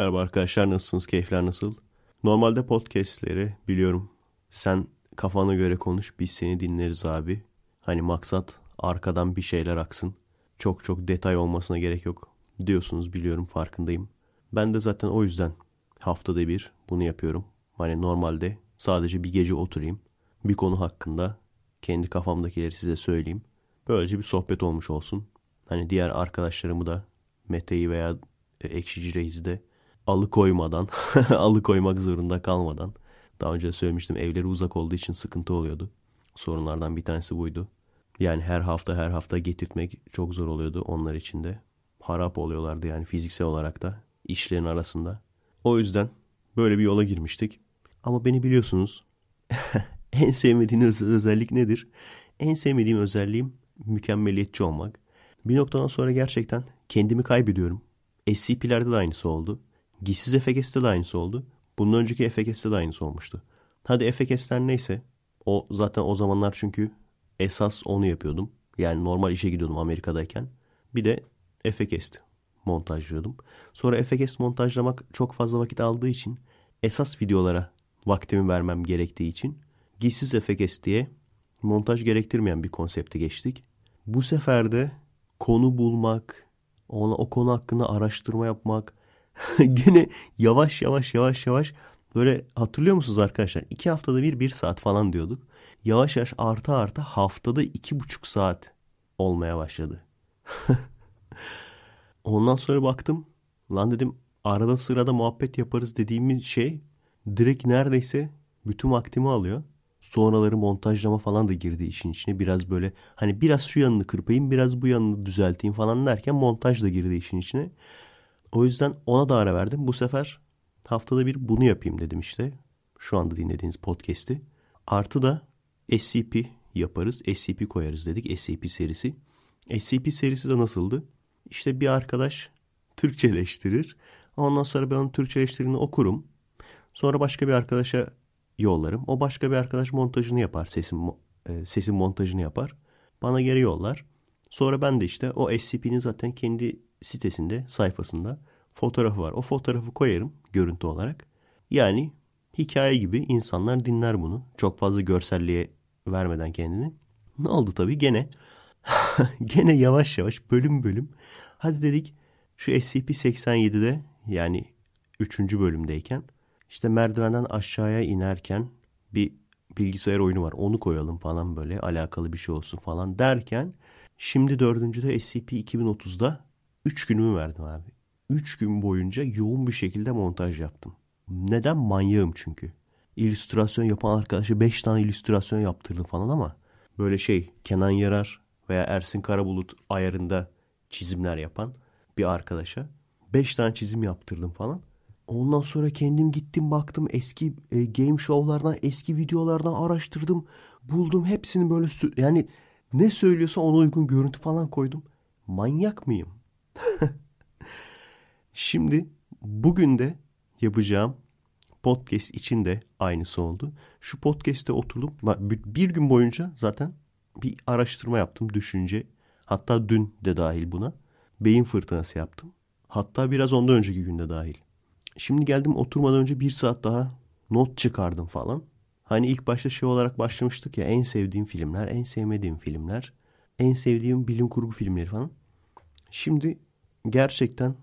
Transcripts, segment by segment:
Merhaba arkadaşlar nasılsınız? Keyifler nasıl? Normalde podcastleri biliyorum sen kafana göre konuş biz seni dinleriz abi. Hani maksat arkadan bir şeyler aksın. Çok çok detay olmasına gerek yok diyorsunuz biliyorum farkındayım. Ben de zaten o yüzden haftada bir bunu yapıyorum. Hani normalde sadece bir gece oturayım. Bir konu hakkında kendi kafamdakileri size söyleyeyim. Böylece bir sohbet olmuş olsun. Hani diğer arkadaşlarımı da Mete'yi veya Ekşici Reis'i de alıkoymadan, alıkoymak zorunda kalmadan. Daha önce söylemiştim evleri uzak olduğu için sıkıntı oluyordu. Sorunlardan bir tanesi buydu. Yani her hafta her hafta getirtmek çok zor oluyordu onlar için de. Harap oluyorlardı yani fiziksel olarak da işlerin arasında. O yüzden böyle bir yola girmiştik. Ama beni biliyorsunuz en sevmediğin özellik nedir? En sevmediğim özelliğim mükemmeliyetçi olmak. Bir noktadan sonra gerçekten kendimi kaybediyorum. SCP'lerde de aynısı oldu. Gizsiz FKS'te de aynısı oldu. Bunun önceki FKS'te de aynısı olmuştu. Hadi FKS'ler neyse. O zaten o zamanlar çünkü esas onu yapıyordum. Yani normal işe gidiyordum Amerika'dayken. Bir de FKS montajlıyordum. Sonra FKS montajlamak çok fazla vakit aldığı için esas videolara vaktimi vermem gerektiği için gizsiz FKS diye montaj gerektirmeyen bir konsepte geçtik. Bu sefer de konu bulmak, ona o konu hakkında araştırma yapmak, gene yavaş yavaş yavaş yavaş böyle hatırlıyor musunuz arkadaşlar? İki haftada bir bir saat falan diyorduk. Yavaş yavaş arta arta haftada iki buçuk saat olmaya başladı. Ondan sonra baktım. Lan dedim arada sırada muhabbet yaparız dediğimiz şey direkt neredeyse bütün vaktimi alıyor. Sonraları montajlama falan da girdi işin içine. Biraz böyle hani biraz şu yanını kırpayım biraz bu yanını düzelteyim falan derken montaj da girdi işin içine. O yüzden ona da ara verdim. Bu sefer haftada bir bunu yapayım dedim işte. Şu anda dinlediğiniz podcast'i. Artı da SCP yaparız. SCP koyarız dedik. SCP serisi. SCP serisi de nasıldı? İşte bir arkadaş Türkçeleştirir. Ondan sonra ben onun Türkçeleştirini okurum. Sonra başka bir arkadaşa yollarım. O başka bir arkadaş montajını yapar. Sesin, e, sesin montajını yapar. Bana geri yollar. Sonra ben de işte o SCP'nin zaten kendi sitesinde, sayfasında fotoğrafı var. O fotoğrafı koyarım görüntü olarak. Yani hikaye gibi insanlar dinler bunu. Çok fazla görselliğe vermeden kendini. Ne oldu tabii gene gene yavaş yavaş bölüm bölüm. Hadi dedik şu SCP-87'de yani 3. bölümdeyken işte merdivenden aşağıya inerken bir bilgisayar oyunu var. Onu koyalım falan böyle alakalı bir şey olsun falan derken şimdi dördüncüde SCP-2030'da 3 günümü verdim abi. 3 gün boyunca yoğun bir şekilde montaj yaptım. Neden? Manyağım çünkü. İllüstrasyon yapan arkadaşa 5 tane illüstrasyon yaptırdım falan ama böyle şey Kenan Yarar veya Ersin Karabulut ayarında çizimler yapan bir arkadaşa 5 tane çizim yaptırdım falan. Ondan sonra kendim gittim baktım eski e, game show'lardan eski videolardan araştırdım. Buldum hepsini böyle yani ne söylüyorsa ona uygun görüntü falan koydum. Manyak mıyım? Şimdi bugün de yapacağım podcast için de aynısı oldu. Şu podcast'te oturdum. Bir gün boyunca zaten bir araştırma yaptım. Düşünce. Hatta dün de dahil buna. Beyin fırtınası yaptım. Hatta biraz ondan önceki günde dahil. Şimdi geldim oturmadan önce bir saat daha not çıkardım falan. Hani ilk başta şey olarak başlamıştık ya en sevdiğim filmler, en sevmediğim filmler, en sevdiğim bilim kurgu filmleri falan. Şimdi gerçekten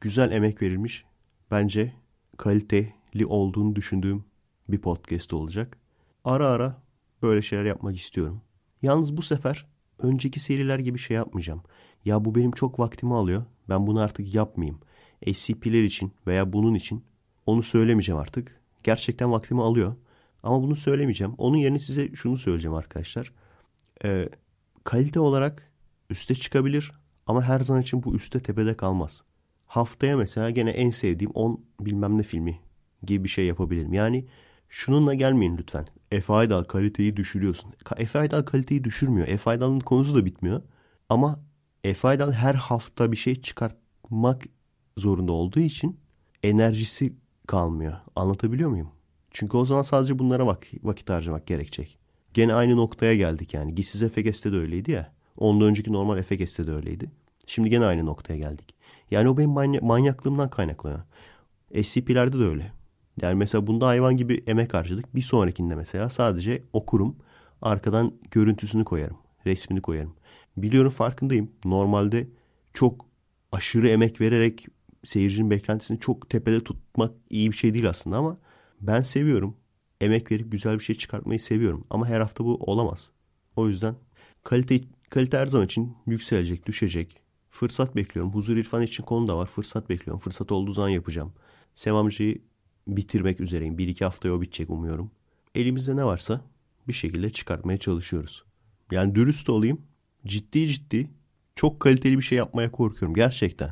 güzel emek verilmiş. Bence kaliteli olduğunu düşündüğüm bir podcast olacak. Ara ara böyle şeyler yapmak istiyorum. Yalnız bu sefer önceki seriler gibi şey yapmayacağım. Ya bu benim çok vaktimi alıyor. Ben bunu artık yapmayayım. SCP'ler için veya bunun için onu söylemeyeceğim artık. Gerçekten vaktimi alıyor. Ama bunu söylemeyeceğim. Onun yerine size şunu söyleyeceğim arkadaşlar. Ee, kalite olarak üste çıkabilir ama her zaman için bu üste tepede kalmaz. Haftaya mesela gene en sevdiğim 10 bilmem ne filmi gibi bir şey yapabilirim. Yani şununla gelmeyin lütfen. Efe Aydal kaliteyi düşürüyorsun. Efe Aydal kaliteyi düşürmüyor. Efe Aydal'ın konusu da bitmiyor. Ama Efe Aydal her hafta bir şey çıkartmak zorunda olduğu için enerjisi kalmıyor. Anlatabiliyor muyum? Çünkü o zaman sadece bunlara vak vakit harcamak gerekecek. Gene aynı noktaya geldik yani. Gizsiz Efekes'te de öyleydi ya. Ondan önceki normal Efekes'te de öyleydi. Şimdi gene aynı noktaya geldik. Yani o benim many manyaklığımdan kaynaklanıyor. SCP'lerde de öyle. Yani mesela bunda hayvan gibi emek harcadık. Bir sonrakinde mesela sadece okurum. Arkadan görüntüsünü koyarım. Resmini koyarım. Biliyorum farkındayım. Normalde çok aşırı emek vererek seyircinin beklentisini çok tepede tutmak iyi bir şey değil aslında ama ben seviyorum. Emek verip güzel bir şey çıkartmayı seviyorum. Ama her hafta bu olamaz. O yüzden kalite, kalite her zaman için yükselecek, düşecek. Fırsat bekliyorum. Huzur İrfan için konu da var. Fırsat bekliyorum. Fırsat olduğu zaman yapacağım. Sevamcı'yı bitirmek üzereyim. Bir iki haftaya o bitecek umuyorum. Elimizde ne varsa bir şekilde çıkartmaya çalışıyoruz. Yani dürüst olayım. Ciddi ciddi çok kaliteli bir şey yapmaya korkuyorum. Gerçekten.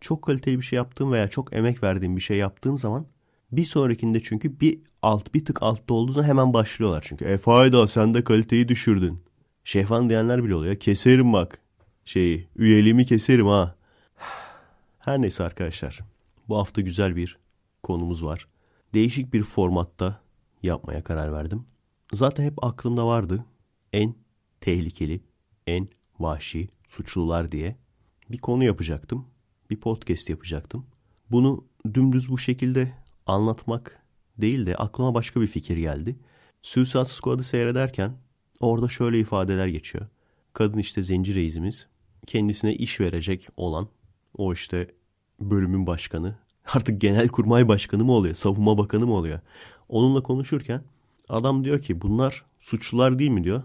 Çok kaliteli bir şey yaptığım veya çok emek verdiğim bir şey yaptığım zaman bir sonrakinde çünkü bir alt bir tık altta olduğu zaman hemen başlıyorlar çünkü. E fayda sen de kaliteyi düşürdün. Şefan diyenler bile oluyor. Keserim bak. Şeyi üyeliğimi keserim ha. Her neyse arkadaşlar. Bu hafta güzel bir konumuz var. Değişik bir formatta yapmaya karar verdim. Zaten hep aklımda vardı. En tehlikeli, en vahşi suçlular diye bir konu yapacaktım. Bir podcast yapacaktım. Bunu dümdüz bu şekilde anlatmak değil de aklıma başka bir fikir geldi. Suicide Squad'ı seyrederken orada şöyle ifadeler geçiyor. Kadın işte zenci reisimiz kendisine iş verecek olan o işte bölümün başkanı artık genel kurmay başkanı mı oluyor savunma bakanı mı oluyor onunla konuşurken adam diyor ki bunlar suçlular değil mi diyor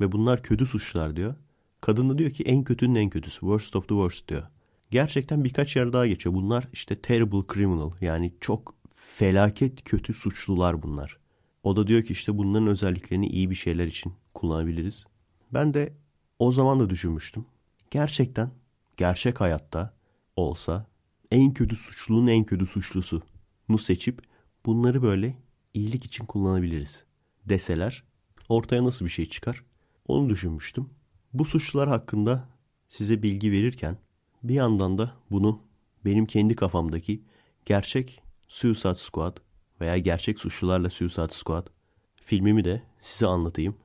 ve bunlar kötü suçlular diyor. Kadın da diyor ki en kötünün en kötüsü worst of the worst diyor. Gerçekten birkaç yer daha geçiyor. Bunlar işte terrible criminal yani çok felaket kötü suçlular bunlar. O da diyor ki işte bunların özelliklerini iyi bir şeyler için kullanabiliriz. Ben de o zaman da düşünmüştüm. Gerçekten gerçek hayatta olsa en kötü suçlunun en kötü suçlusu nu seçip bunları böyle iyilik için kullanabiliriz deseler ortaya nasıl bir şey çıkar? Onu düşünmüştüm. Bu suçlular hakkında size bilgi verirken bir yandan da bunu benim kendi kafamdaki gerçek Suicide Squad veya gerçek suçlularla Suicide Squad filmimi de size anlatayım.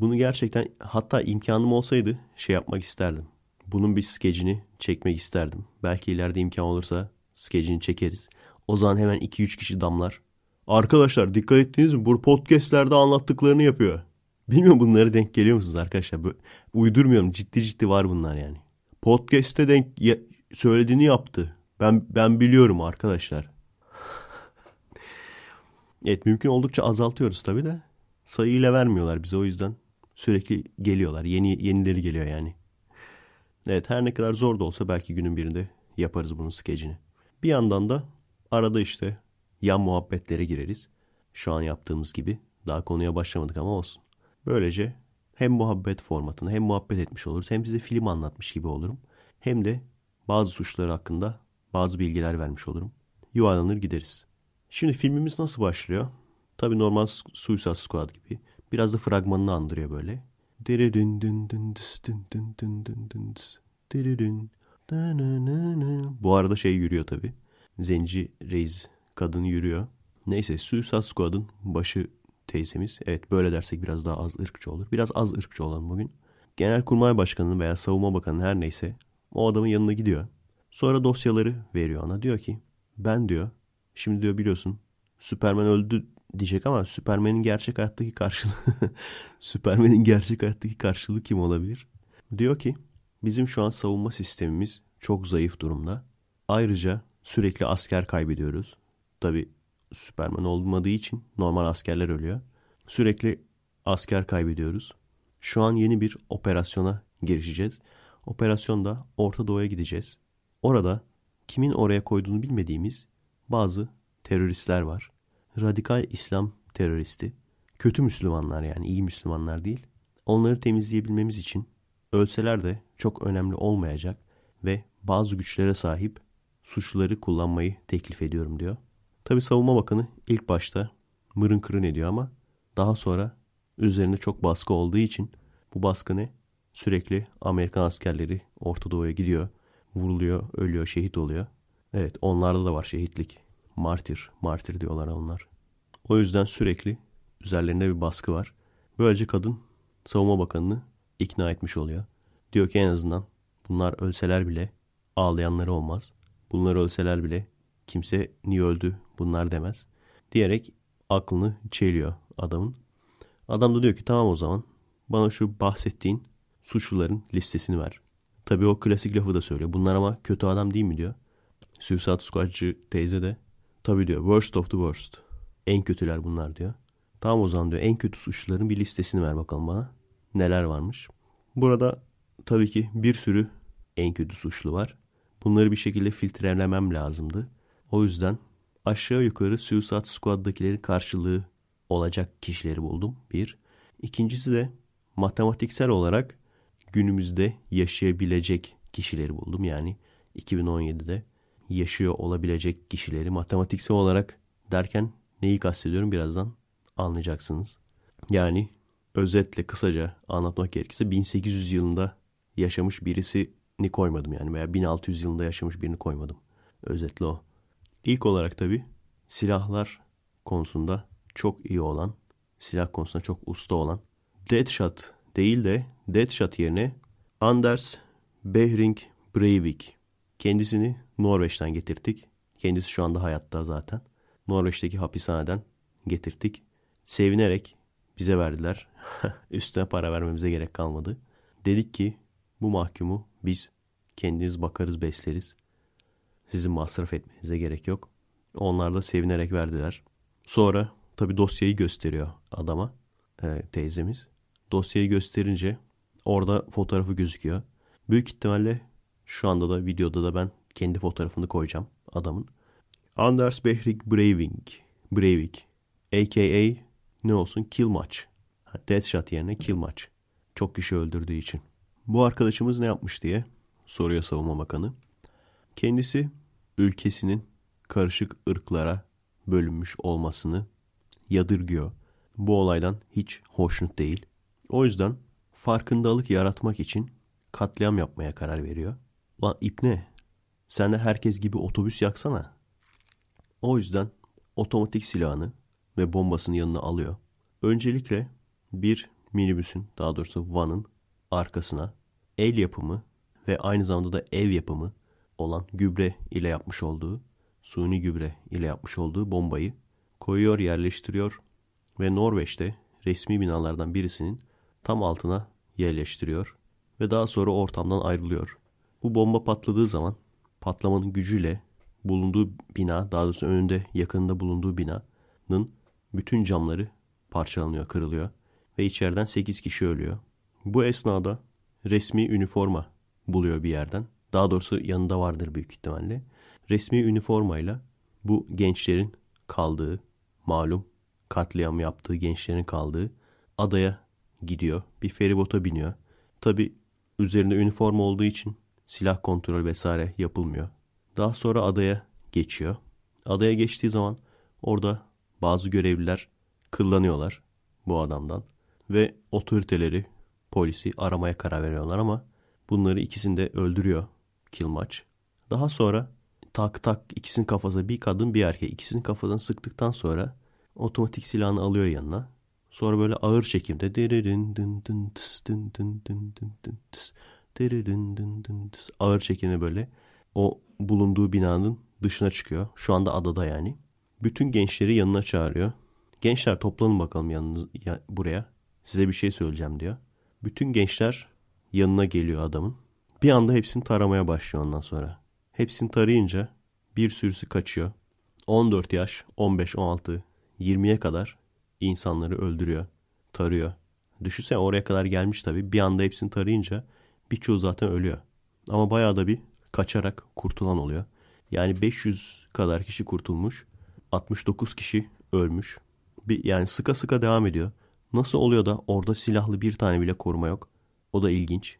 Bunu gerçekten hatta imkanım olsaydı şey yapmak isterdim. Bunun bir skecini çekmek isterdim. Belki ileride imkan olursa skecini çekeriz. O zaman hemen 2-3 kişi damlar. Arkadaşlar dikkat ettiniz mi? Bu podcastlerde anlattıklarını yapıyor. Bilmiyorum bunları denk geliyor musunuz arkadaşlar? Böyle, uydurmuyorum. Ciddi ciddi var bunlar yani. Podcast'te denk ya, söylediğini yaptı. Ben ben biliyorum arkadaşlar. evet mümkün oldukça azaltıyoruz tabii de. Sayıyla vermiyorlar bize o yüzden. Sürekli geliyorlar. Yeni yenileri geliyor yani. Evet her ne kadar zor da olsa belki günün birinde yaparız bunun skecini. Bir yandan da arada işte yan muhabbetlere gireriz. Şu an yaptığımız gibi. Daha konuya başlamadık ama olsun. Böylece hem muhabbet formatını hem muhabbet etmiş oluruz hem size film anlatmış gibi olurum. Hem de bazı suçları hakkında bazı bilgiler vermiş olurum. Yuvarlanır gideriz. Şimdi filmimiz nasıl başlıyor? Tabii normal Suicide Squad gibi. Biraz da fragmanını andırıyor böyle. Bu arada şey yürüyor tabii. Zenci reis kadın yürüyor. Neyse Suicide Squad'ın başı teyzemiz. Evet böyle dersek biraz daha az ırkçı olur. Biraz az ırkçı olalım bugün. Genelkurmay Başkanı veya Savunma Bakanı her neyse o adamın yanına gidiyor. Sonra dosyaları veriyor ona. Diyor ki ben diyor şimdi diyor biliyorsun Süperman öldü diyecek ama Süpermen'in gerçek hayattaki karşılığı Süpermen'in gerçek hayattaki karşılığı kim olabilir? Diyor ki bizim şu an savunma sistemimiz çok zayıf durumda. Ayrıca sürekli asker kaybediyoruz. Tabi Süperman olmadığı için normal askerler ölüyor. Sürekli asker kaybediyoruz. Şu an yeni bir operasyona girişeceğiz. Operasyonda Orta Doğu'ya gideceğiz. Orada kimin oraya koyduğunu bilmediğimiz bazı teröristler var. Radikal İslam teröristi. Kötü Müslümanlar yani iyi Müslümanlar değil. Onları temizleyebilmemiz için ölseler de çok önemli olmayacak ve bazı güçlere sahip suçluları kullanmayı teklif ediyorum diyor. Tabi savunma bakanı ilk başta mırın kırın ediyor ama daha sonra üzerinde çok baskı olduğu için bu baskı ne? Sürekli Amerikan askerleri Orta Doğu'ya gidiyor. Vuruluyor, ölüyor, şehit oluyor. Evet onlarda da var şehitlik. Martir, martir diyorlar onlar. O yüzden sürekli üzerlerinde bir baskı var. Böylece kadın savunma bakanını ikna etmiş oluyor. Diyor ki en azından bunlar ölseler bile ağlayanları olmaz. Bunlar ölseler bile Kimse niye öldü bunlar demez. Diyerek aklını çeliyor adamın. Adam da diyor ki tamam o zaman bana şu bahsettiğin suçluların listesini ver. Tabii o klasik lafı da söylüyor. Bunlar ama kötü adam değil mi diyor. Suicide Squad'cı teyze de tabii diyor worst of the worst. En kötüler bunlar diyor. Tamam o zaman diyor en kötü suçluların bir listesini ver bakalım bana. Neler varmış. Burada tabii ki bir sürü en kötü suçlu var. Bunları bir şekilde filtrelemem lazımdı. O yüzden aşağı yukarı Suicide Squad'dakilerin karşılığı olacak kişileri buldum. Bir. İkincisi de matematiksel olarak günümüzde yaşayabilecek kişileri buldum. Yani 2017'de yaşıyor olabilecek kişileri matematiksel olarak derken neyi kastediyorum birazdan anlayacaksınız. Yani özetle kısaca anlatmak gerekirse 1800 yılında yaşamış birisini koymadım yani veya 1600 yılında yaşamış birini koymadım. Özetle o. İlk olarak tabi silahlar konusunda çok iyi olan, silah konusunda çok usta olan Deadshot değil de Deadshot yerine Anders Behring Breivik. Kendisini Norveç'ten getirdik. Kendisi şu anda hayatta zaten. Norveç'teki hapishaneden getirdik. Sevinerek bize verdiler. Üstüne para vermemize gerek kalmadı. Dedik ki bu mahkumu biz kendiniz bakarız besleriz. Sizin masraf etmenize gerek yok. Onlar da sevinerek verdiler. Sonra tabi dosyayı gösteriyor adama e, teyzemiz. Dosyayı gösterince orada fotoğrafı gözüküyor. Büyük ihtimalle şu anda da videoda da ben kendi fotoğrafını koyacağım adamın. Anders Behring Breivik. Breivik. A.K.A. ne olsun? Kill Match. Deathshot yerine Kill Match. Çok kişi öldürdüğü için. Bu arkadaşımız ne yapmış diye soruyor savunma bakanı. Kendisi ülkesinin karışık ırklara bölünmüş olmasını yadırgıyor. Bu olaydan hiç hoşnut değil. O yüzden farkındalık yaratmak için katliam yapmaya karar veriyor. Lan ipne sen de herkes gibi otobüs yaksana. O yüzden otomatik silahını ve bombasını yanına alıyor. Öncelikle bir minibüsün daha doğrusu vanın arkasına el yapımı ve aynı zamanda da ev yapımı olan gübre ile yapmış olduğu, suni gübre ile yapmış olduğu bombayı koyuyor, yerleştiriyor ve Norveç'te resmi binalardan birisinin tam altına yerleştiriyor ve daha sonra ortamdan ayrılıyor. Bu bomba patladığı zaman patlamanın gücüyle bulunduğu bina, daha doğrusu önünde yakınında bulunduğu binanın bütün camları parçalanıyor, kırılıyor ve içeriden 8 kişi ölüyor. Bu esnada resmi üniforma buluyor bir yerden. Daha doğrusu yanında vardır büyük ihtimalle. Resmi üniformayla bu gençlerin kaldığı, malum katliam yaptığı gençlerin kaldığı adaya gidiyor. Bir feribota biniyor. Tabi üzerinde üniforma olduğu için silah kontrol vesaire yapılmıyor. Daha sonra adaya geçiyor. Adaya geçtiği zaman orada bazı görevliler kıllanıyorlar bu adamdan ve otoriteleri polisi aramaya karar veriyorlar ama bunları ikisini de öldürüyor Kilmaç. Daha sonra tak tak ikisinin kafasına bir kadın bir erkek ikisinin kafasına sıktıktan sonra otomatik silahını alıyor yanına. Sonra böyle ağır çekimde ağır çekimde böyle o bulunduğu binanın dışına çıkıyor. Şu anda adada yani. Bütün gençleri yanına çağırıyor. Gençler toplanın bakalım yanınız, ya, buraya. Size bir şey söyleyeceğim diyor. Bütün gençler yanına geliyor adamın. Bir anda hepsini taramaya başlıyor ondan sonra. Hepsini tarayınca bir sürüsü kaçıyor. 14 yaş, 15, 16, 20'ye kadar insanları öldürüyor, tarıyor. Düşünsene oraya kadar gelmiş tabii. Bir anda hepsini tarayınca birçoğu zaten ölüyor. Ama bayağı da bir kaçarak kurtulan oluyor. Yani 500 kadar kişi kurtulmuş. 69 kişi ölmüş. Bir, yani sıka sıka devam ediyor. Nasıl oluyor da orada silahlı bir tane bile koruma yok. O da ilginç.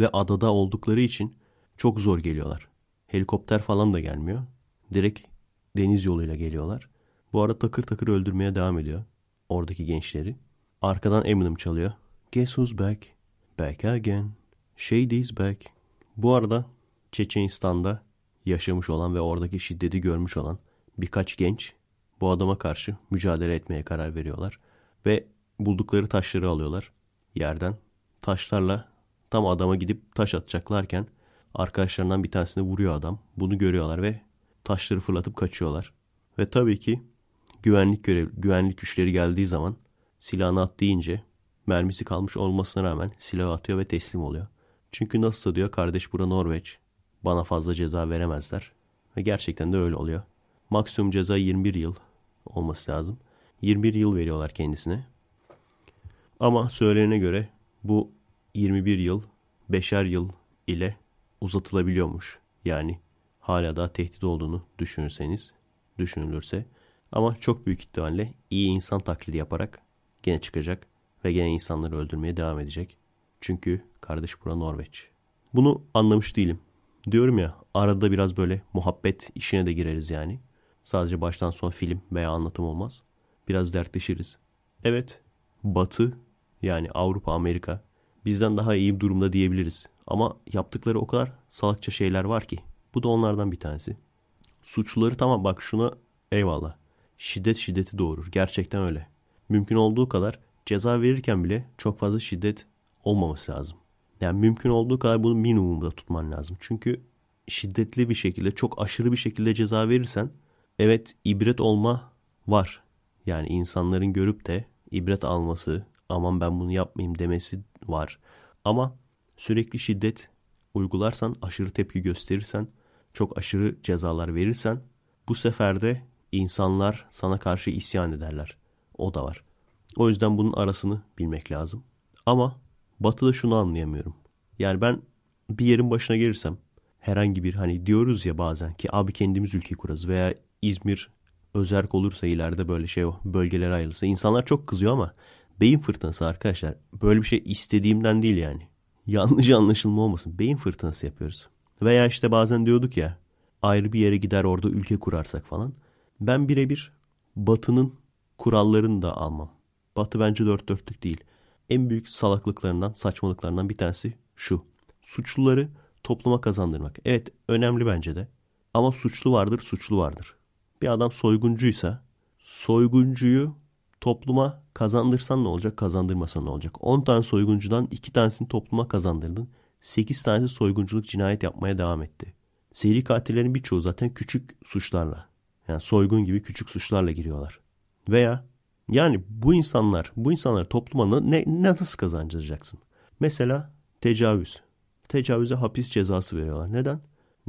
Ve adada oldukları için çok zor geliyorlar. Helikopter falan da gelmiyor. Direkt deniz yoluyla geliyorlar. Bu arada takır takır öldürmeye devam ediyor. Oradaki gençleri. Arkadan Eminem çalıyor. Guess who's back? Back again. Shady's back. Bu arada Çeçenistan'da yaşamış olan ve oradaki şiddeti görmüş olan birkaç genç bu adama karşı mücadele etmeye karar veriyorlar. Ve buldukları taşları alıyorlar yerden. Taşlarla tam adama gidip taş atacaklarken arkadaşlarından bir tanesini vuruyor adam. Bunu görüyorlar ve taşları fırlatıp kaçıyorlar. Ve tabii ki güvenlik görev, güvenlik güçleri geldiği zaman silahını at deyince mermisi kalmış olmasına rağmen silahı atıyor ve teslim oluyor. Çünkü nasılsa diyor kardeş bura Norveç. Bana fazla ceza veremezler. Ve gerçekten de öyle oluyor. Maksimum ceza 21 yıl olması lazım. 21 yıl veriyorlar kendisine. Ama söylenene göre bu 21 yıl 5'er yıl ile uzatılabiliyormuş. Yani hala daha tehdit olduğunu düşünürseniz, düşünülürse. Ama çok büyük ihtimalle iyi insan taklidi yaparak gene çıkacak ve gene insanları öldürmeye devam edecek. Çünkü kardeş bura Norveç. Bunu anlamış değilim. Diyorum ya arada biraz böyle muhabbet işine de gireriz yani. Sadece baştan sona film veya anlatım olmaz. Biraz dertleşiriz. Evet Batı yani Avrupa, Amerika bizden daha iyi bir durumda diyebiliriz. Ama yaptıkları o kadar salakça şeyler var ki. Bu da onlardan bir tanesi. Suçluları tamam bak şuna eyvallah. Şiddet şiddeti doğurur. Gerçekten öyle. Mümkün olduğu kadar ceza verirken bile çok fazla şiddet olmaması lazım. Yani mümkün olduğu kadar bunu minimumda tutman lazım. Çünkü şiddetli bir şekilde, çok aşırı bir şekilde ceza verirsen evet ibret olma var. Yani insanların görüp de ibret alması, aman ben bunu yapmayayım demesi var. Ama sürekli şiddet uygularsan, aşırı tepki gösterirsen, çok aşırı cezalar verirsen bu sefer de insanlar sana karşı isyan ederler. O da var. O yüzden bunun arasını bilmek lazım. Ama Batı'da şunu anlayamıyorum. Yani ben bir yerin başına gelirsem herhangi bir hani diyoruz ya bazen ki abi kendimiz ülke kurarız veya İzmir özerk olursa ileride böyle şey o bölgelere ayrılırsa insanlar çok kızıyor ama beyin fırtınası arkadaşlar böyle bir şey istediğimden değil yani. Yanlış anlaşılma olmasın beyin fırtınası yapıyoruz. Veya işte bazen diyorduk ya ayrı bir yere gider orada ülke kurarsak falan. Ben birebir Batı'nın kurallarını da almam. Batı bence dört dörtlük değil. En büyük salaklıklarından, saçmalıklarından bir tanesi şu. Suçluları topluma kazandırmak. Evet önemli bence de. Ama suçlu vardır, suçlu vardır. Bir adam soyguncuysa soyguncuyu topluma kazandırsan ne olacak, kazandırmasan ne olacak? 10 tane soyguncudan 2 tanesini topluma kazandırdın. 8 tanesi soygunculuk cinayet yapmaya devam etti. Seri katillerin birçoğu zaten küçük suçlarla. Yani soygun gibi küçük suçlarla giriyorlar. Veya yani bu insanlar, bu insanları topluma ne, nasıl kazandıracaksın? Mesela tecavüz. Tecavüze hapis cezası veriyorlar. Neden?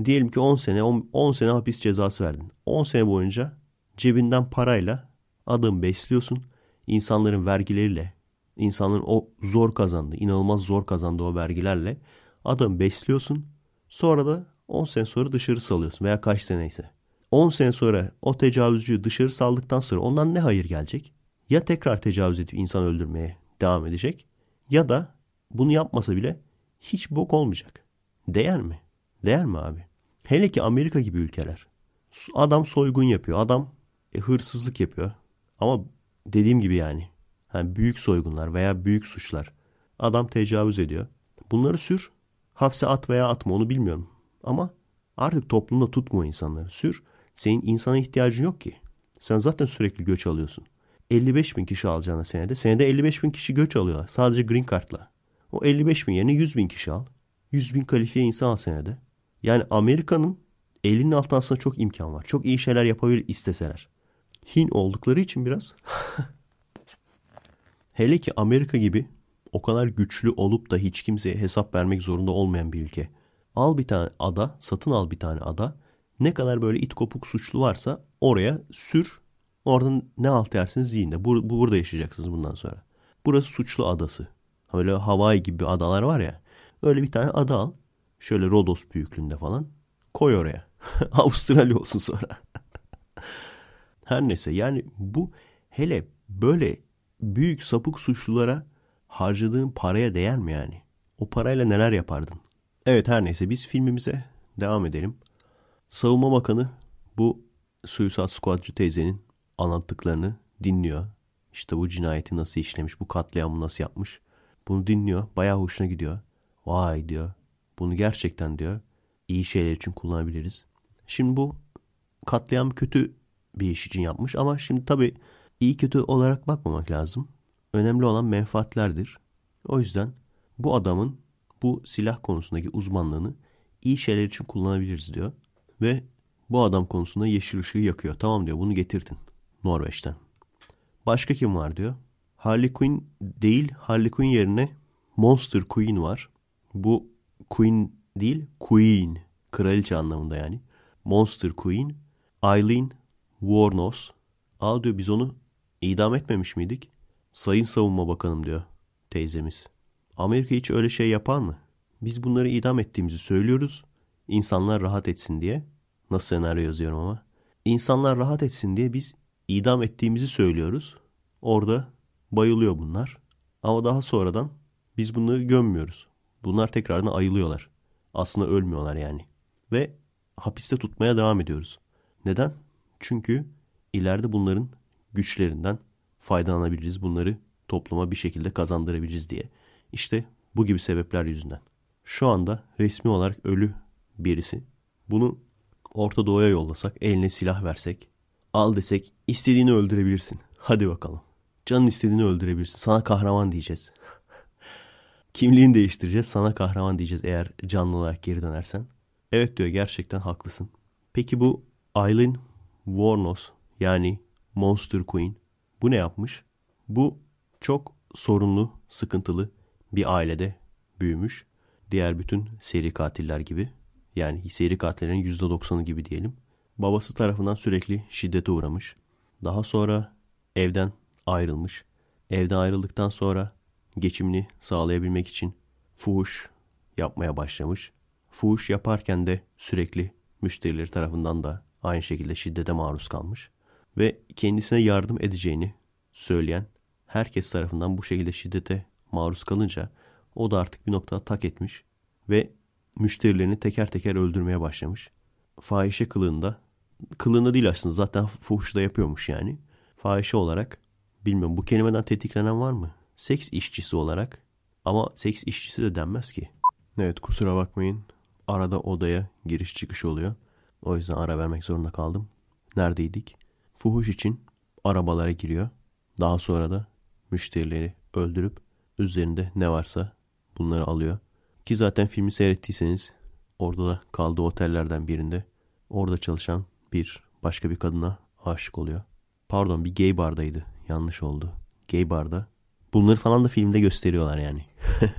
Diyelim ki 10 sene 10, 10 sene hapis cezası verdin. 10 sene boyunca cebinden parayla adamı besliyorsun. İnsanların vergileriyle, insanların o zor kazandığı, inanılmaz zor kazandığı o vergilerle adamı besliyorsun. Sonra da 10 sene sonra dışarı salıyorsun veya kaç seneyse. 10 sene sonra o tecavüzcüyü dışarı saldıktan sonra ondan ne hayır gelecek? Ya tekrar tecavüz edip insan öldürmeye devam edecek ya da bunu yapmasa bile hiç bok olmayacak. Değer mi? Değer mi abi? Hele ki Amerika gibi ülkeler. Adam soygun yapıyor. Adam e, hırsızlık yapıyor. Ama dediğim gibi yani. yani büyük soygunlar veya büyük suçlar. Adam tecavüz ediyor. Bunları sür. Hapse at veya atma onu bilmiyorum. Ama artık toplumda tutma insanları. Sür. Senin insana ihtiyacın yok ki. Sen zaten sürekli göç alıyorsun. 55 bin kişi alacağına senede. Senede 55 bin kişi göç alıyorlar. Sadece green card'la. O 55 bin yerine 100 bin kişi al. 100 bin kalifiye insan al senede. Yani Amerika'nın elinin altında aslında çok imkan var. Çok iyi şeyler yapabilir isteseler. Hin oldukları için biraz. Hele ki Amerika gibi o kadar güçlü olup da hiç kimseye hesap vermek zorunda olmayan bir ülke. Al bir tane ada, satın al bir tane ada. Ne kadar böyle it kopuk suçlu varsa oraya sür. Oradan ne alt yersiniz yiyin de. Bu, bu, burada yaşayacaksınız bundan sonra. Burası suçlu adası. Öyle Hawaii gibi adalar var ya. Öyle bir tane ada al. Şöyle Rodos büyüklüğünde falan. Koy oraya. Avustralya olsun sonra. Her neyse yani bu hele böyle büyük sapık suçlulara harcadığın paraya değer mi yani? O parayla neler yapardın? Evet her neyse biz filmimize devam edelim. Savunma Bakanı bu Suicide Squad'cı teyzenin anlattıklarını dinliyor. İşte bu cinayeti nasıl işlemiş, bu katliamı nasıl yapmış. Bunu dinliyor. Bayağı hoşuna gidiyor. Vay diyor. Bunu gerçekten diyor iyi şeyler için kullanabiliriz. Şimdi bu katliam kötü bir iş için yapmış ama şimdi tabii iyi kötü olarak bakmamak lazım. Önemli olan menfaatlerdir. O yüzden bu adamın bu silah konusundaki uzmanlığını iyi şeyler için kullanabiliriz diyor. Ve bu adam konusunda yeşil ışığı yakıyor. Tamam diyor bunu getirdin Norveç'ten. Başka kim var diyor. Harley Quinn değil Harley Quinn yerine Monster Queen var. Bu Queen değil Queen. Kraliçe anlamında yani. Monster Queen. Eileen Warnos. Al diyor biz onu idam etmemiş miydik? Sayın Savunma Bakanım diyor teyzemiz. Amerika hiç öyle şey yapar mı? Biz bunları idam ettiğimizi söylüyoruz. İnsanlar rahat etsin diye. Nasıl senaryo yazıyorum ama. İnsanlar rahat etsin diye biz idam ettiğimizi söylüyoruz. Orada bayılıyor bunlar. Ama daha sonradan biz bunları gömmüyoruz. Bunlar tekrardan ayılıyorlar. Aslında ölmüyorlar yani. Ve hapiste tutmaya devam ediyoruz. Neden? Çünkü ileride bunların güçlerinden faydalanabiliriz. Bunları topluma bir şekilde kazandırabiliriz diye. İşte bu gibi sebepler yüzünden. Şu anda resmi olarak ölü birisi. Bunu Orta Doğu'ya yollasak, eline silah versek, al desek istediğini öldürebilirsin. Hadi bakalım. Canın istediğini öldürebilirsin. Sana kahraman diyeceğiz. Kimliğini değiştireceğiz. Sana kahraman diyeceğiz eğer canlı olarak geri dönersen. Evet diyor gerçekten haklısın. Peki bu Aileen Warnos yani Monster Queen bu ne yapmış? Bu çok sorunlu, sıkıntılı bir ailede büyümüş. Diğer bütün seri katiller gibi. Yani seri katillerin %90'ı gibi diyelim. Babası tarafından sürekli şiddete uğramış. Daha sonra evden ayrılmış. Evden ayrıldıktan sonra geçimini sağlayabilmek için fuhuş yapmaya başlamış. Fuhuş yaparken de sürekli müşterileri tarafından da aynı şekilde şiddete maruz kalmış. Ve kendisine yardım edeceğini söyleyen herkes tarafından bu şekilde şiddete maruz kalınca o da artık bir noktada tak etmiş ve müşterilerini teker teker öldürmeye başlamış. Fahişe kılığında, kılığında değil aslında zaten fuhuş da yapıyormuş yani. Fahişe olarak bilmiyorum bu kelimeden tetiklenen var mı? Seks işçisi olarak ama seks işçisi de denmez ki. Evet kusura bakmayın arada odaya giriş çıkış oluyor. O yüzden ara vermek zorunda kaldım. Neredeydik? Fuhuş için arabalara giriyor. Daha sonra da müşterileri öldürüp üzerinde ne varsa bunları alıyor. Ki zaten filmi seyrettiyseniz orada da kaldığı otellerden birinde orada çalışan bir başka bir kadına aşık oluyor. Pardon bir gay bardaydı. Yanlış oldu. Gay barda. Bunları falan da filmde gösteriyorlar yani.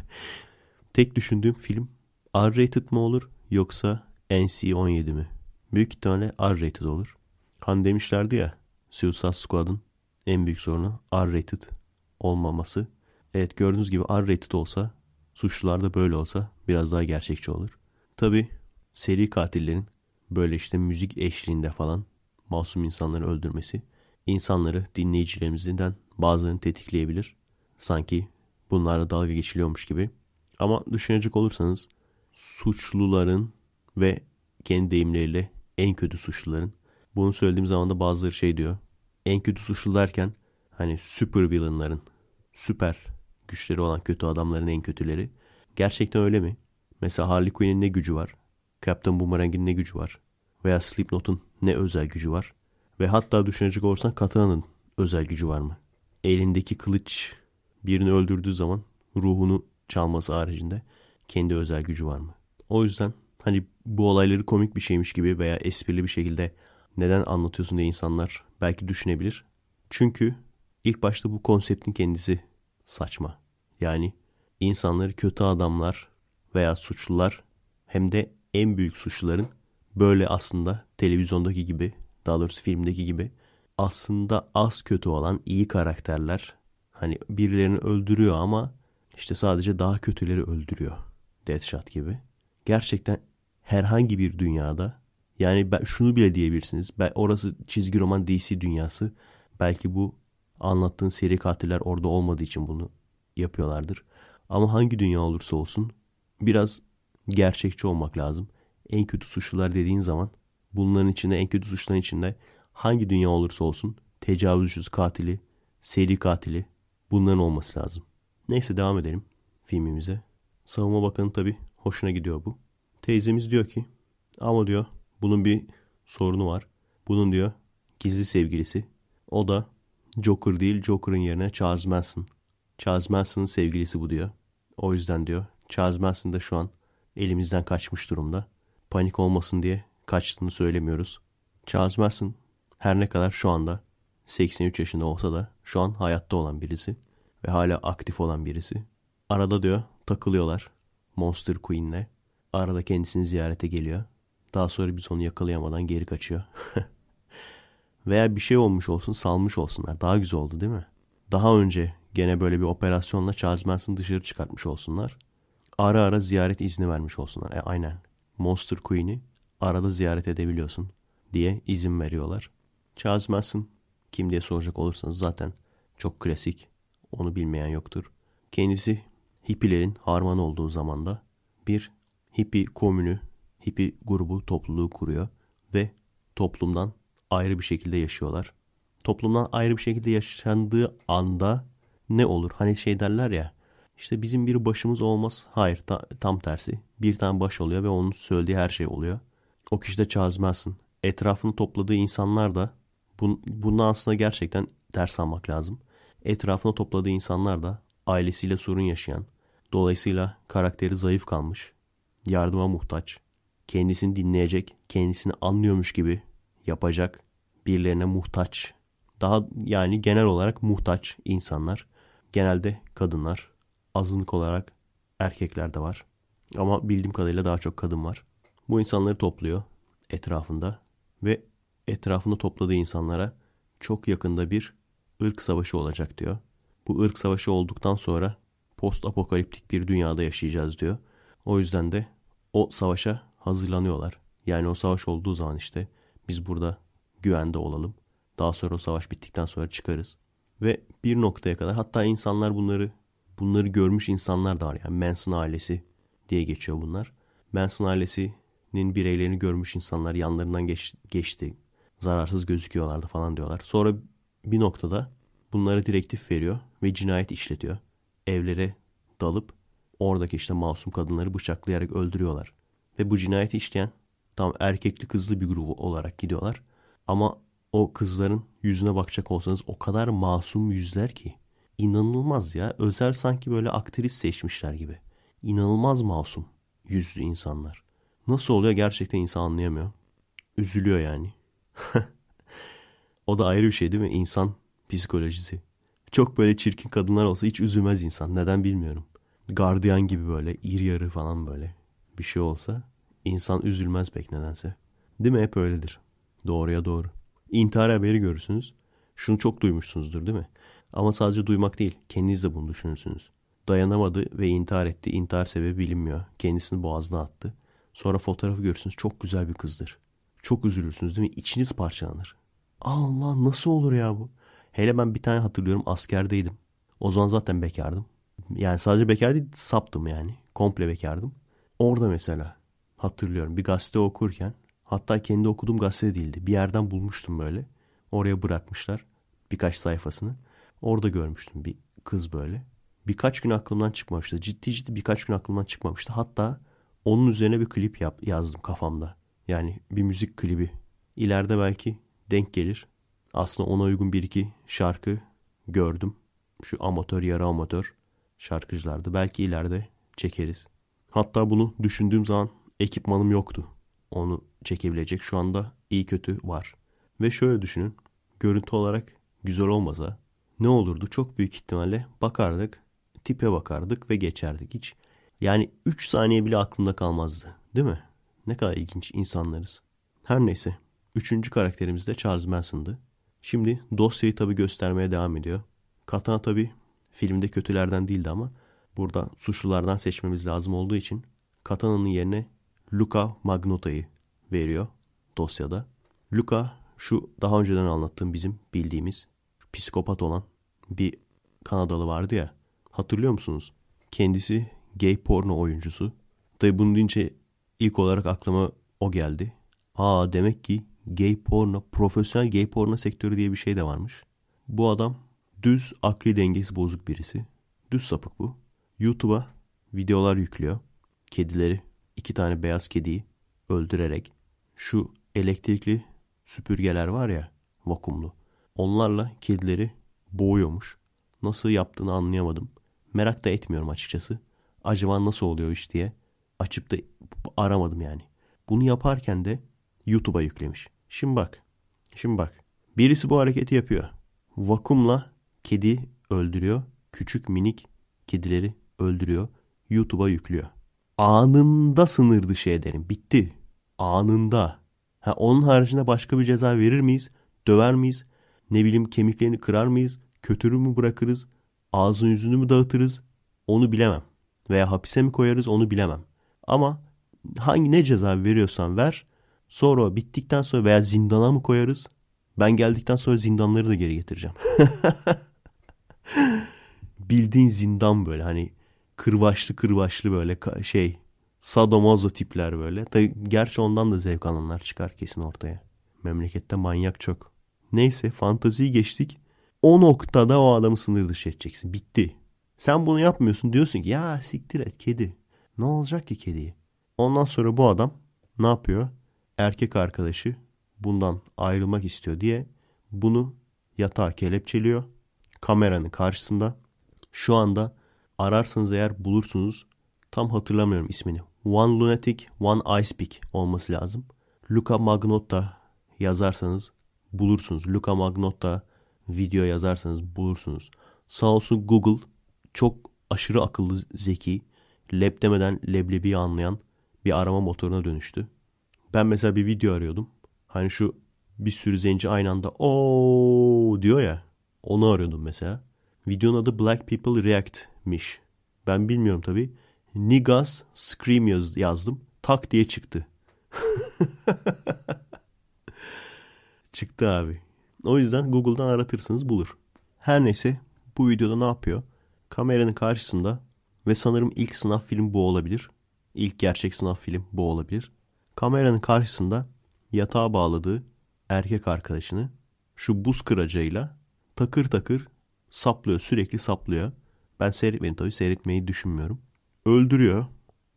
Tek düşündüğüm film R-rated mı olur yoksa NC-17 mi? Büyük ihtimalle R-rated olur. Hani demişlerdi ya Suicide Squad'ın en büyük sorunu R-rated olmaması. Evet gördüğünüz gibi R-rated olsa suçlular da böyle olsa biraz daha gerçekçi olur. Tabi seri katillerin böyle işte müzik eşliğinde falan masum insanları öldürmesi insanları dinleyicilerimizden bazılarını tetikleyebilir. Sanki bunlarla dalga geçiliyormuş gibi. Ama düşünecek olursanız suçluların ve kendi deyimleriyle en kötü suçluların bunu söylediğim zaman da bazıları şey diyor. En kötü suçlu derken hani süper villainların süper güçleri olan kötü adamların en kötüleri. Gerçekten öyle mi? Mesela Harley Quinn'in ne gücü var? Captain Boomerang'in ne gücü var? Veya Slipknot'un ne özel gücü var? Ve hatta düşünecek olursan Katana'nın özel gücü var mı? Elindeki kılıç birini öldürdüğü zaman ruhunu çalması haricinde kendi özel gücü var mı? O yüzden hani bu olayları komik bir şeymiş gibi veya esprili bir şekilde neden anlatıyorsun diye insanlar belki düşünebilir. Çünkü ilk başta bu konseptin kendisi saçma. Yani insanları kötü adamlar veya suçlular hem de en büyük suçluların böyle aslında televizyondaki gibi daha doğrusu filmdeki gibi aslında az kötü olan iyi karakterler hani birilerini öldürüyor ama işte sadece daha kötüleri öldürüyor. Deathshot gibi. Gerçekten herhangi bir dünyada yani ben şunu bile diyebilirsiniz. Ben, orası çizgi roman DC dünyası. Belki bu anlattığın seri katiller orada olmadığı için bunu yapıyorlardır. Ama hangi dünya olursa olsun biraz gerçekçi olmak lazım. En kötü suçlular dediğin zaman bunların içinde en kötü suçların içinde hangi dünya olursa olsun tecavüzcüsü katili, seri katili bunların olması lazım. Neyse devam edelim filmimize. Savunma Bakanı tabi hoşuna gidiyor bu. Teyzemiz diyor ki ama diyor bunun bir sorunu var. Bunun diyor gizli sevgilisi. O da Joker değil Joker'ın yerine Charles Manson. Charles Manson'ın sevgilisi bu diyor. O yüzden diyor Charles Manson da şu an elimizden kaçmış durumda. Panik olmasın diye kaçtığını söylemiyoruz. Charles Manson her ne kadar şu anda 83 yaşında olsa da şu an hayatta olan birisi ve hala aktif olan birisi. Arada diyor takılıyorlar Monster Queen'le. Arada kendisini ziyarete geliyor. Daha sonra biz onu yakalayamadan geri kaçıyor. Veya bir şey olmuş olsun salmış olsunlar. Daha güzel oldu değil mi? Daha önce gene böyle bir operasyonla Charles Manson'ı dışarı çıkartmış olsunlar. Ara ara ziyaret izni vermiş olsunlar. E, aynen. Monster Queen'i arada ziyaret edebiliyorsun diye izin veriyorlar. Charles Manson kim diye soracak olursanız zaten çok klasik. Onu bilmeyen yoktur. Kendisi hippilerin harman olduğu zamanda bir hippi komünü, hippi grubu, topluluğu kuruyor ve toplumdan ayrı bir şekilde yaşıyorlar. Toplumdan ayrı bir şekilde yaşandığı anda ne olur? Hani şey derler ya işte bizim bir başımız olmaz. Hayır ta, tam tersi. Bir tane baş oluyor ve onun söylediği her şey oluyor. O kişi de Charles Manson. Etrafını topladığı insanlar da bun, bundan aslında gerçekten ders almak lazım. Etrafına topladığı insanlar da ailesiyle sorun yaşayan, dolayısıyla karakteri zayıf kalmış, yardıma muhtaç, kendisini dinleyecek, kendisini anlıyormuş gibi yapacak, birilerine muhtaç. Daha yani genel olarak muhtaç insanlar. Genelde kadınlar. Azınlık olarak erkekler de var. Ama bildiğim kadarıyla daha çok kadın var. Bu insanları topluyor etrafında ve etrafında topladığı insanlara çok yakında bir ırk savaşı olacak diyor. Bu ırk savaşı olduktan sonra post apokaliptik bir dünyada yaşayacağız diyor. O yüzden de o savaşa hazırlanıyorlar. Yani o savaş olduğu zaman işte biz burada güvende olalım. Daha sonra o savaş bittikten sonra çıkarız. Ve bir noktaya kadar hatta insanlar bunları bunları görmüş insanlar da var. Yani Manson ailesi diye geçiyor bunlar. Manson ailesinin bireylerini görmüş insanlar yanlarından geç, geçti. Zararsız gözüküyorlardı falan diyorlar. Sonra bir noktada bunlara direktif veriyor ve cinayet işletiyor. Evlere dalıp oradaki işte masum kadınları bıçaklayarak öldürüyorlar. Ve bu cinayeti işleyen tam erkekli kızlı bir grubu olarak gidiyorlar. Ama o kızların yüzüne bakacak olsanız o kadar masum yüzler ki. inanılmaz ya. Özel sanki böyle aktris seçmişler gibi. İnanılmaz masum yüzlü insanlar. Nasıl oluyor gerçekten insan anlayamıyor. Üzülüyor yani. o da ayrı bir şey değil mi? İnsan psikolojisi. Çok böyle çirkin kadınlar olsa hiç üzülmez insan. Neden bilmiyorum. Gardiyan gibi böyle iri yarı falan böyle bir şey olsa insan üzülmez pek nedense. Değil mi? Hep öyledir. Doğruya doğru. İntihar haberi görürsünüz. Şunu çok duymuşsunuzdur değil mi? Ama sadece duymak değil, kendiniz de bunu düşünürsünüz. Dayanamadı ve intihar etti. İntihar sebebi bilinmiyor. Kendisini boğazına attı. Sonra fotoğrafı görürsünüz. Çok güzel bir kızdır. Çok üzülürsünüz değil mi? İçiniz parçalanır. Allah nasıl olur ya bu? Hele ben bir tane hatırlıyorum askerdeydim. O zaman zaten bekardım. Yani sadece bekar değil saptım yani. Komple bekardım. Orada mesela hatırlıyorum bir gazete okurken hatta kendi okuduğum gazete değildi. Bir yerden bulmuştum böyle. Oraya bırakmışlar birkaç sayfasını. Orada görmüştüm bir kız böyle. Birkaç gün aklımdan çıkmamıştı. Ciddi ciddi birkaç gün aklımdan çıkmamıştı. Hatta onun üzerine bir klip yap, yazdım kafamda. Yani bir müzik klibi. İleride belki denk gelir. Aslında ona uygun bir iki şarkı gördüm. Şu amatör yarı amatör şarkıcılardı. Belki ileride çekeriz. Hatta bunu düşündüğüm zaman ekipmanım yoktu. Onu çekebilecek şu anda iyi kötü var. Ve şöyle düşünün. Görüntü olarak güzel olmasa ne olurdu? Çok büyük ihtimalle bakardık, tipe bakardık ve geçerdik. Hiç yani 3 saniye bile aklımda kalmazdı. Değil mi? Ne kadar ilginç insanlarız. Her neyse. Üçüncü karakterimiz de Charles Manson'dı. Şimdi dosyayı tabii göstermeye devam ediyor. Katana tabii filmde kötülerden değildi ama burada suçlulardan seçmemiz lazım olduğu için Katana'nın yerine Luca Magnota'yı veriyor dosyada. Luca şu daha önceden anlattığım bizim bildiğimiz psikopat olan bir Kanadalı vardı ya. Hatırlıyor musunuz? Kendisi gay porno oyuncusu. Tabi bunu deyince ilk olarak aklıma o geldi. Aa demek ki gay porno, profesyonel gay porno sektörü diye bir şey de varmış. Bu adam düz akli dengesi bozuk birisi. Düz sapık bu. YouTube'a videolar yüklüyor. Kedileri, iki tane beyaz kediyi öldürerek şu elektrikli süpürgeler var ya vakumlu. Onlarla kedileri boğuyormuş. Nasıl yaptığını anlayamadım. Merak da etmiyorum açıkçası. Acaba nasıl oluyor iş diye açıp da aramadım yani. Bunu yaparken de YouTube'a yüklemiş. Şimdi bak. Şimdi bak. Birisi bu hareketi yapıyor. Vakumla kedi öldürüyor. Küçük minik kedileri öldürüyor. YouTube'a yüklüyor. Anında sınır dışı ederim. Bitti. Anında. Ha, onun haricinde başka bir ceza verir miyiz? Döver miyiz? Ne bileyim kemiklerini kırar mıyız? Kötürü mü bırakırız? Ağzını yüzünü mü dağıtırız? Onu bilemem. Veya hapise mi koyarız onu bilemem. Ama hangi ne ceza veriyorsan ver. Sonra bittikten sonra veya zindana mı koyarız? Ben geldikten sonra zindanları da geri getireceğim. Bildiğin zindan böyle hani kırbaçlı kırbaçlı böyle şey sadomazo tipler böyle. Tabii, gerçi ondan da zevk alanlar çıkar kesin ortaya. Memlekette manyak çok. Neyse fantaziyi geçtik. O noktada o adamı sınır dışı edeceksin. Bitti. Sen bunu yapmıyorsun. Diyorsun ki ya siktir et kedi. Ne olacak ki kediye? Ondan sonra bu adam ne yapıyor? Erkek arkadaşı bundan ayrılmak istiyor diye bunu yatağa kelepçeliyor. Kameranın karşısında. Şu anda ararsanız eğer bulursunuz. Tam hatırlamıyorum ismini. One Lunatic, One Ice Pick olması lazım. Luca Magnotta yazarsanız bulursunuz. Luca Magnotta video yazarsanız bulursunuz. Sağ olsun Google çok aşırı akıllı, zeki, leb demeden leblebi anlayan bir arama motoruna dönüştü. Ben mesela bir video arıyordum. Hani şu bir sürü zenci aynı anda o diyor ya. Onu arıyordum mesela. Videonun adı Black People React'miş. Ben bilmiyorum tabii. Niggas Scream yaz, yazdım. Tak diye çıktı. çıktı abi. O yüzden Google'dan aratırsınız bulur. Her neyse bu videoda ne yapıyor? Kameranın karşısında ve sanırım ilk sınav film bu olabilir. İlk gerçek sınav film bu olabilir. Kameranın karşısında yatağa bağladığı erkek arkadaşını şu buz kıracağıyla takır takır saplıyor. Sürekli saplıyor. Ben seyretmedim tabii seyretmeyi düşünmüyorum. Öldürüyor.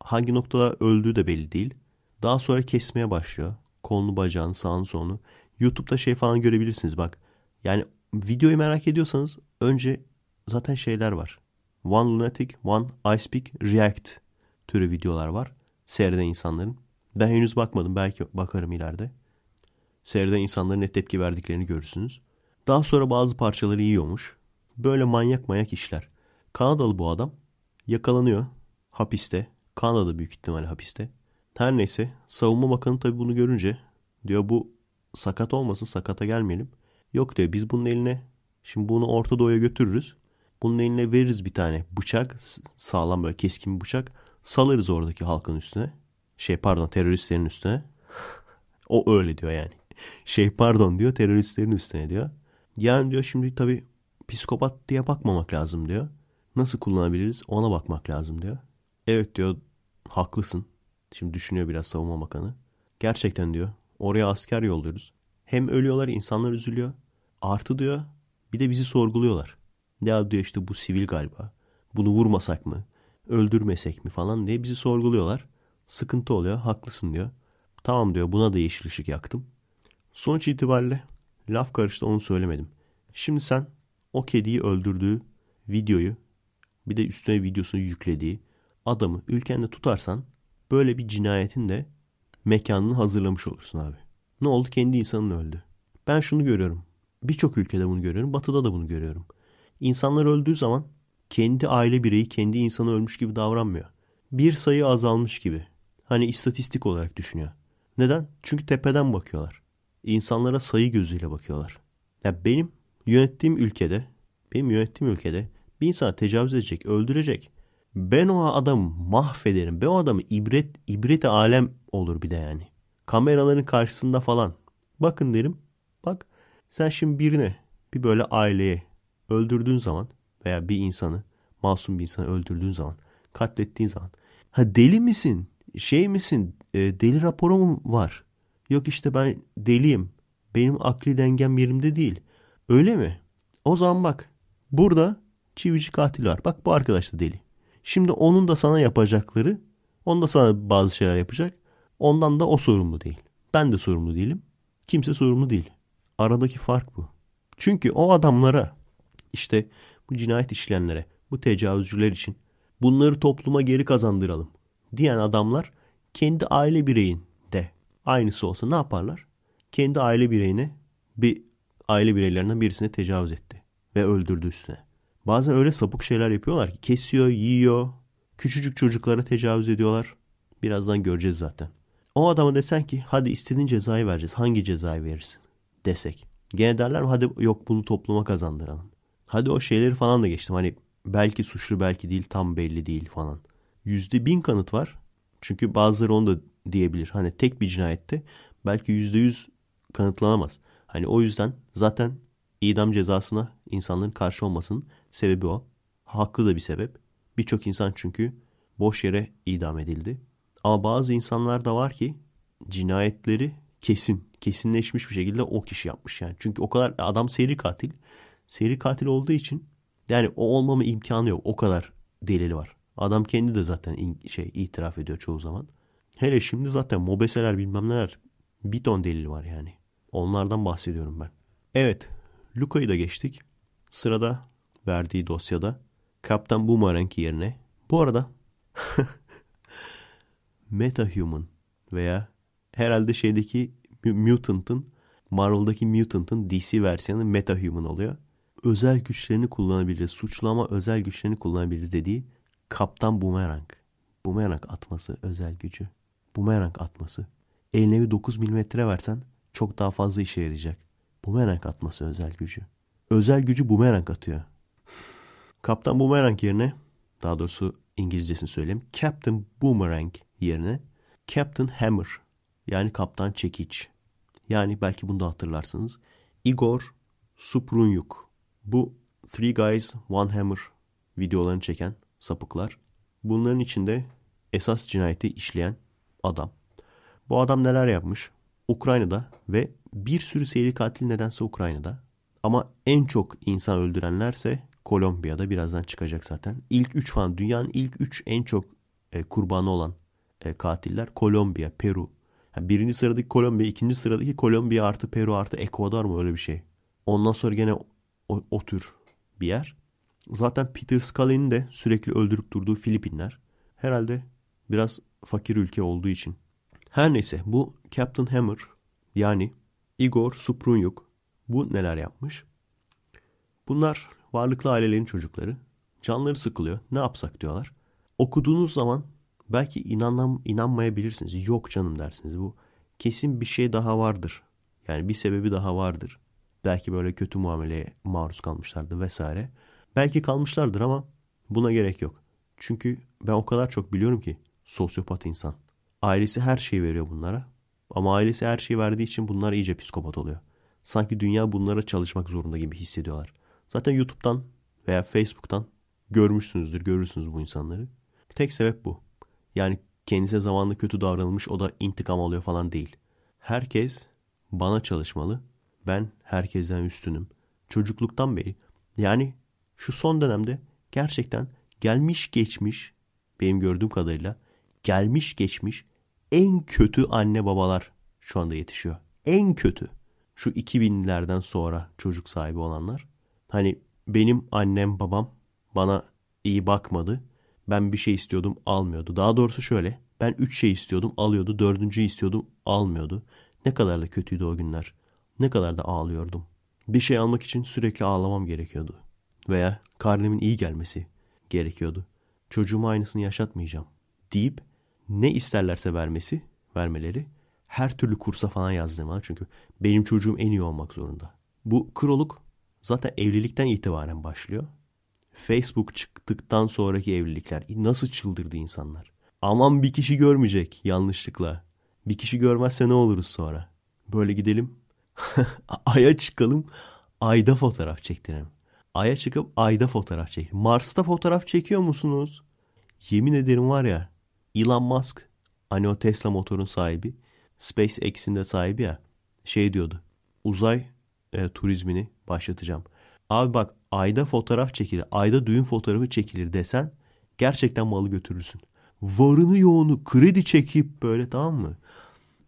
Hangi noktada öldüğü de belli değil. Daha sonra kesmeye başlıyor. Kolunu bacağını sağını solunu. YouTube'da şey falan görebilirsiniz bak. Yani videoyu merak ediyorsanız önce zaten şeyler var. One Lunatic, One Ice Pick React türü videolar var. Seyreden insanların. Ben henüz bakmadım. Belki bakarım ileride. Seyreden insanların ne tepki verdiklerini görürsünüz. Daha sonra bazı parçaları yiyormuş. Böyle manyak manyak işler. Kanadalı bu adam. Yakalanıyor. Hapiste. Kanada büyük ihtimalle hapiste. Her neyse savunma bakanı tabii bunu görünce diyor bu sakat olmasın sakata gelmeyelim. Yok diyor biz bunun eline şimdi bunu Orta Doğu'ya götürürüz. Bunun eline veririz bir tane bıçak sağlam böyle keskin bir bıçak salarız oradaki halkın üstüne. Şey pardon teröristlerin üstüne. o öyle diyor yani. Şey pardon diyor teröristlerin üstüne diyor. Yani diyor şimdi tabii psikopat diye bakmamak lazım diyor. Nasıl kullanabiliriz ona bakmak lazım diyor. Evet diyor haklısın. Şimdi düşünüyor biraz savunma bakanı. Gerçekten diyor oraya asker yolluyoruz. Hem ölüyorlar insanlar üzülüyor. Artı diyor bir de bizi sorguluyorlar. Ya diyor işte bu sivil galiba. Bunu vurmasak mı? Öldürmesek mi falan diye bizi sorguluyorlar. Sıkıntı oluyor. Haklısın diyor. Tamam diyor buna da yeşil ışık yaktım. Sonuç itibariyle laf karıştı onu söylemedim. Şimdi sen o kediyi öldürdüğü videoyu bir de üstüne videosunu yüklediği adamı ülkende tutarsan böyle bir cinayetin de mekanını hazırlamış olursun abi. Ne oldu? Kendi insanın öldü. Ben şunu görüyorum. Birçok ülkede bunu görüyorum. Batı'da da bunu görüyorum. İnsanlar öldüğü zaman kendi aile bireyi kendi insanı ölmüş gibi davranmıyor. Bir sayı azalmış gibi. Hani istatistik olarak düşünüyor. Neden? Çünkü tepeden bakıyorlar. İnsanlara sayı gözüyle bakıyorlar. Ya benim yönettiğim ülkede, benim yönettiğim ülkede bir insana tecavüz edecek, öldürecek. Ben o adamı mahvederim. Ben o adamı ibret, ibrete alem olur bir de yani. Kameraların karşısında falan. Bakın derim. Bak sen şimdi birine bir böyle aileye öldürdüğün zaman veya bir insanı masum bir insanı öldürdüğün zaman katlettiğin zaman ha deli misin şey misin e, deli raporu mu var yok işte ben deliyim benim akli dengem yerimde değil öyle mi o zaman bak burada çivici katil var bak bu arkadaş da deli şimdi onun da sana yapacakları onun da sana bazı şeyler yapacak. Ondan da o sorumlu değil. Ben de sorumlu değilim. Kimse sorumlu değil. Aradaki fark bu. Çünkü o adamlara işte bu cinayet işleyenlere, bu tecavüzcüler için bunları topluma geri kazandıralım diyen adamlar kendi aile bireyinde aynısı olsa ne yaparlar? Kendi aile bireyine bir aile bireylerinden birisine tecavüz etti ve öldürdü üstüne. Bazen öyle sapık şeyler yapıyorlar ki kesiyor, yiyor, küçücük çocuklara tecavüz ediyorlar. Birazdan göreceğiz zaten. O adama desen ki hadi istediğin cezayı vereceğiz. Hangi cezayı verirsin? Desek. Gene derler mi hadi yok bunu topluma kazandıralım. Hadi o şeyleri falan da geçtim. Hani belki suçlu belki değil tam belli değil falan. Yüzde bin kanıt var. Çünkü bazıları onu da diyebilir. Hani tek bir cinayette belki yüzde yüz kanıtlanamaz. Hani o yüzden zaten idam cezasına insanların karşı olmasının sebebi o. Haklı da bir sebep. Birçok insan çünkü boş yere idam edildi. Ama bazı insanlar da var ki cinayetleri kesin, kesinleşmiş bir şekilde o kişi yapmış yani. Çünkü o kadar adam seri katil. Seri katil olduğu için yani o olmama imkanı yok. O kadar delili var. Adam kendi de zaten şey itiraf ediyor çoğu zaman. Hele şimdi zaten mobeseler bilmem neler bir ton delil var yani. Onlardan bahsediyorum ben. Evet Luka'yı da geçtik. Sırada verdiği dosyada Kaptan Boomerang yerine bu arada Metahuman veya herhalde şeydeki Mutant'ın Marvel'daki Mutant'ın DC versiyonu Metahuman oluyor. Özel güçlerini kullanabiliriz. Suçlama özel güçlerini kullanabiliriz dediği Kaptan Boomerang. Boomerang atması özel gücü. Boomerang atması. Eline bir 9 milimetre versen çok daha fazla işe yarayacak. Boomerang atması özel gücü. Özel gücü boomerang atıyor. Kaptan Boomerang yerine daha doğrusu İngilizcesini söyleyeyim. Captain Boomerang yerine Captain Hammer yani Kaptan Çekiç. Yani belki bunu da hatırlarsınız. Igor Suprunyuk. Bu Three Guys One Hammer videolarını çeken sapıklar. Bunların içinde esas cinayeti işleyen adam. Bu adam neler yapmış? Ukrayna'da ve bir sürü seri katil nedense Ukrayna'da. Ama en çok insan öldürenlerse Kolombiya'da birazdan çıkacak zaten. İlk üç falan dünyanın ilk üç en çok e, kurbanı olan e, katiller Kolombiya, Peru. Yani birinci sıradaki Kolombiya, ikinci sıradaki Kolombiya artı Peru artı Ekvador mu öyle bir şey. Ondan sonra gene o, o tür bir yer. Zaten Peter Scully'nin de sürekli öldürüp durduğu Filipinler. Herhalde biraz fakir ülke olduğu için. Her neyse bu Captain Hammer yani Igor Suprunyuk bu neler yapmış? Bunlar varlıklı ailelerin çocukları. Canları sıkılıyor. Ne yapsak diyorlar. Okuduğunuz zaman belki inanam, inanmayabilirsiniz. Yok canım dersiniz. Bu kesin bir şey daha vardır. Yani bir sebebi daha vardır. Belki böyle kötü muameleye maruz kalmışlardı vesaire. Belki kalmışlardır ama buna gerek yok. Çünkü ben o kadar çok biliyorum ki sosyopat insan. Ailesi her şeyi veriyor bunlara. Ama ailesi her şeyi verdiği için bunlar iyice psikopat oluyor. Sanki dünya bunlara çalışmak zorunda gibi hissediyorlar. Zaten YouTube'dan veya Facebook'tan görmüşsünüzdür, görürsünüz bu insanları. Tek sebep bu. Yani kendisine zamanla kötü davranılmış o da intikam alıyor falan değil. Herkes bana çalışmalı. Ben herkesten üstünüm. Çocukluktan beri. Yani şu son dönemde gerçekten gelmiş geçmiş benim gördüğüm kadarıyla gelmiş geçmiş en kötü anne babalar şu anda yetişiyor. En kötü. Şu 2000'lerden sonra çocuk sahibi olanlar. Hani benim annem babam bana iyi bakmadı. Ben bir şey istiyordum almıyordu. Daha doğrusu şöyle. Ben üç şey istiyordum alıyordu. Dördüncüyü istiyordum almıyordu. Ne kadar da kötüydü o günler. Ne kadar da ağlıyordum. Bir şey almak için sürekli ağlamam gerekiyordu. Veya karnemin iyi gelmesi gerekiyordu. Çocuğuma aynısını yaşatmayacağım deyip ne isterlerse vermesi, vermeleri her türlü kursa falan yazdım. Çünkü benim çocuğum en iyi olmak zorunda. Bu kroluk zaten evlilikten itibaren başlıyor. Facebook çıktıktan sonraki evlilikler nasıl çıldırdı insanlar. Aman bir kişi görmeyecek yanlışlıkla. Bir kişi görmezse ne oluruz sonra? Böyle gidelim. Ay'a çıkalım. Ayda fotoğraf çektirelim. Ay'a çıkıp ayda fotoğraf çek. Mars'ta fotoğraf çekiyor musunuz? Yemin ederim var ya Elon Musk hani o Tesla motorun sahibi SpaceX'in de sahibi ya şey diyordu. Uzay e, turizmini başlatacağım. Abi bak ayda fotoğraf çekilir. Ayda düğün fotoğrafı çekilir desen gerçekten malı götürürsün. Varını yoğunu kredi çekip böyle tamam mı?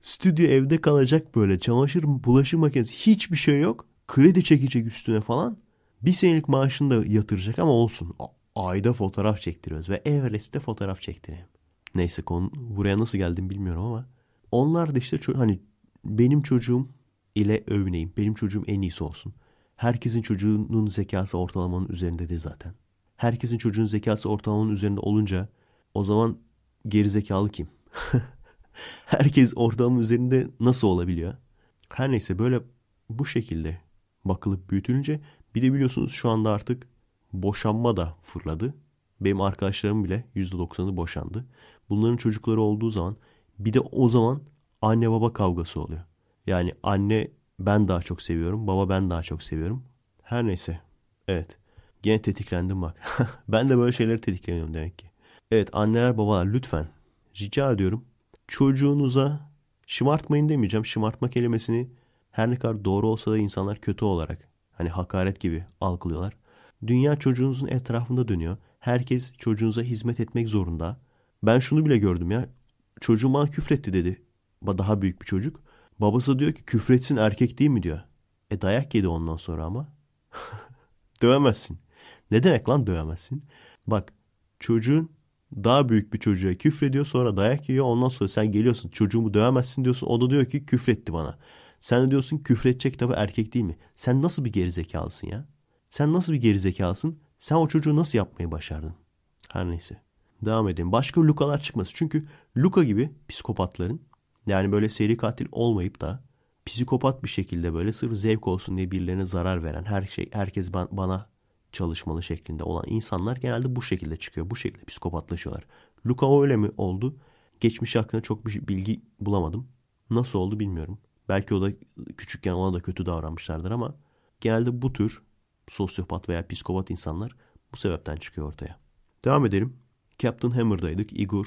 Stüdyo evde kalacak böyle çamaşır bulaşık makinesi hiçbir şey yok. Kredi çekecek üstüne falan. Bir senelik maaşını da yatıracak ama olsun. Ayda fotoğraf çektiriyoruz ve Everest'te fotoğraf çektirelim. Neyse konu buraya nasıl geldim bilmiyorum ama Onlar da işte hani benim çocuğum ile övüneyim. Benim çocuğum en iyisi olsun. Herkesin çocuğunun zekası ortalamanın üzerindedir zaten. Herkesin çocuğun zekası ortalamanın üzerinde olunca o zaman geri zekalı kim? Herkes ortalamanın üzerinde nasıl olabiliyor? Her neyse böyle bu şekilde bakılıp büyütülünce bir de biliyorsunuz şu anda artık boşanma da fırladı. Benim arkadaşlarım bile %90'ı boşandı. Bunların çocukları olduğu zaman bir de o zaman anne baba kavgası oluyor. Yani anne ben daha çok seviyorum, baba ben daha çok seviyorum. Her neyse. Evet. Gene tetiklendim bak. ben de böyle şeyleri tetikleniyorum demek ki. Evet anneler babalar lütfen rica ediyorum çocuğunuza şımartmayın demeyeceğim. Şımartma kelimesini her ne kadar doğru olsa da insanlar kötü olarak hani hakaret gibi algılıyorlar. Dünya çocuğunuzun etrafında dönüyor. Herkes çocuğunuza hizmet etmek zorunda. Ben şunu bile gördüm ya. Çocuğum bana küfretti dedi. Daha büyük bir çocuk. Babası diyor ki küfretsin erkek değil mi diyor. E dayak yedi ondan sonra ama. dövemezsin. Ne demek lan dövemezsin? Bak çocuğun daha büyük bir çocuğa küfrediyor sonra dayak yiyor. Ondan sonra sen geliyorsun çocuğumu dövemezsin diyorsun. O da diyor ki küfretti bana. Sen de diyorsun küfredecek tabi erkek değil mi? Sen nasıl bir gerizekalısın ya? Sen nasıl bir gerizekalısın? Sen o çocuğu nasıl yapmayı başardın? Her neyse. Devam edelim. Başka Luka'lar çıkması. Çünkü Luka gibi psikopatların yani böyle seri katil olmayıp da psikopat bir şekilde böyle sırf zevk olsun diye birilerine zarar veren her şey herkes ben, bana çalışmalı şeklinde olan insanlar genelde bu şekilde çıkıyor. Bu şekilde psikopatlaşıyorlar. Luka öyle mi oldu? Geçmiş hakkında çok bir bilgi bulamadım. Nasıl oldu bilmiyorum. Belki o da küçükken ona da kötü davranmışlardır ama genelde bu tür sosyopat veya psikopat insanlar bu sebepten çıkıyor ortaya. Devam edelim. Captain Hammer'daydık. Igor,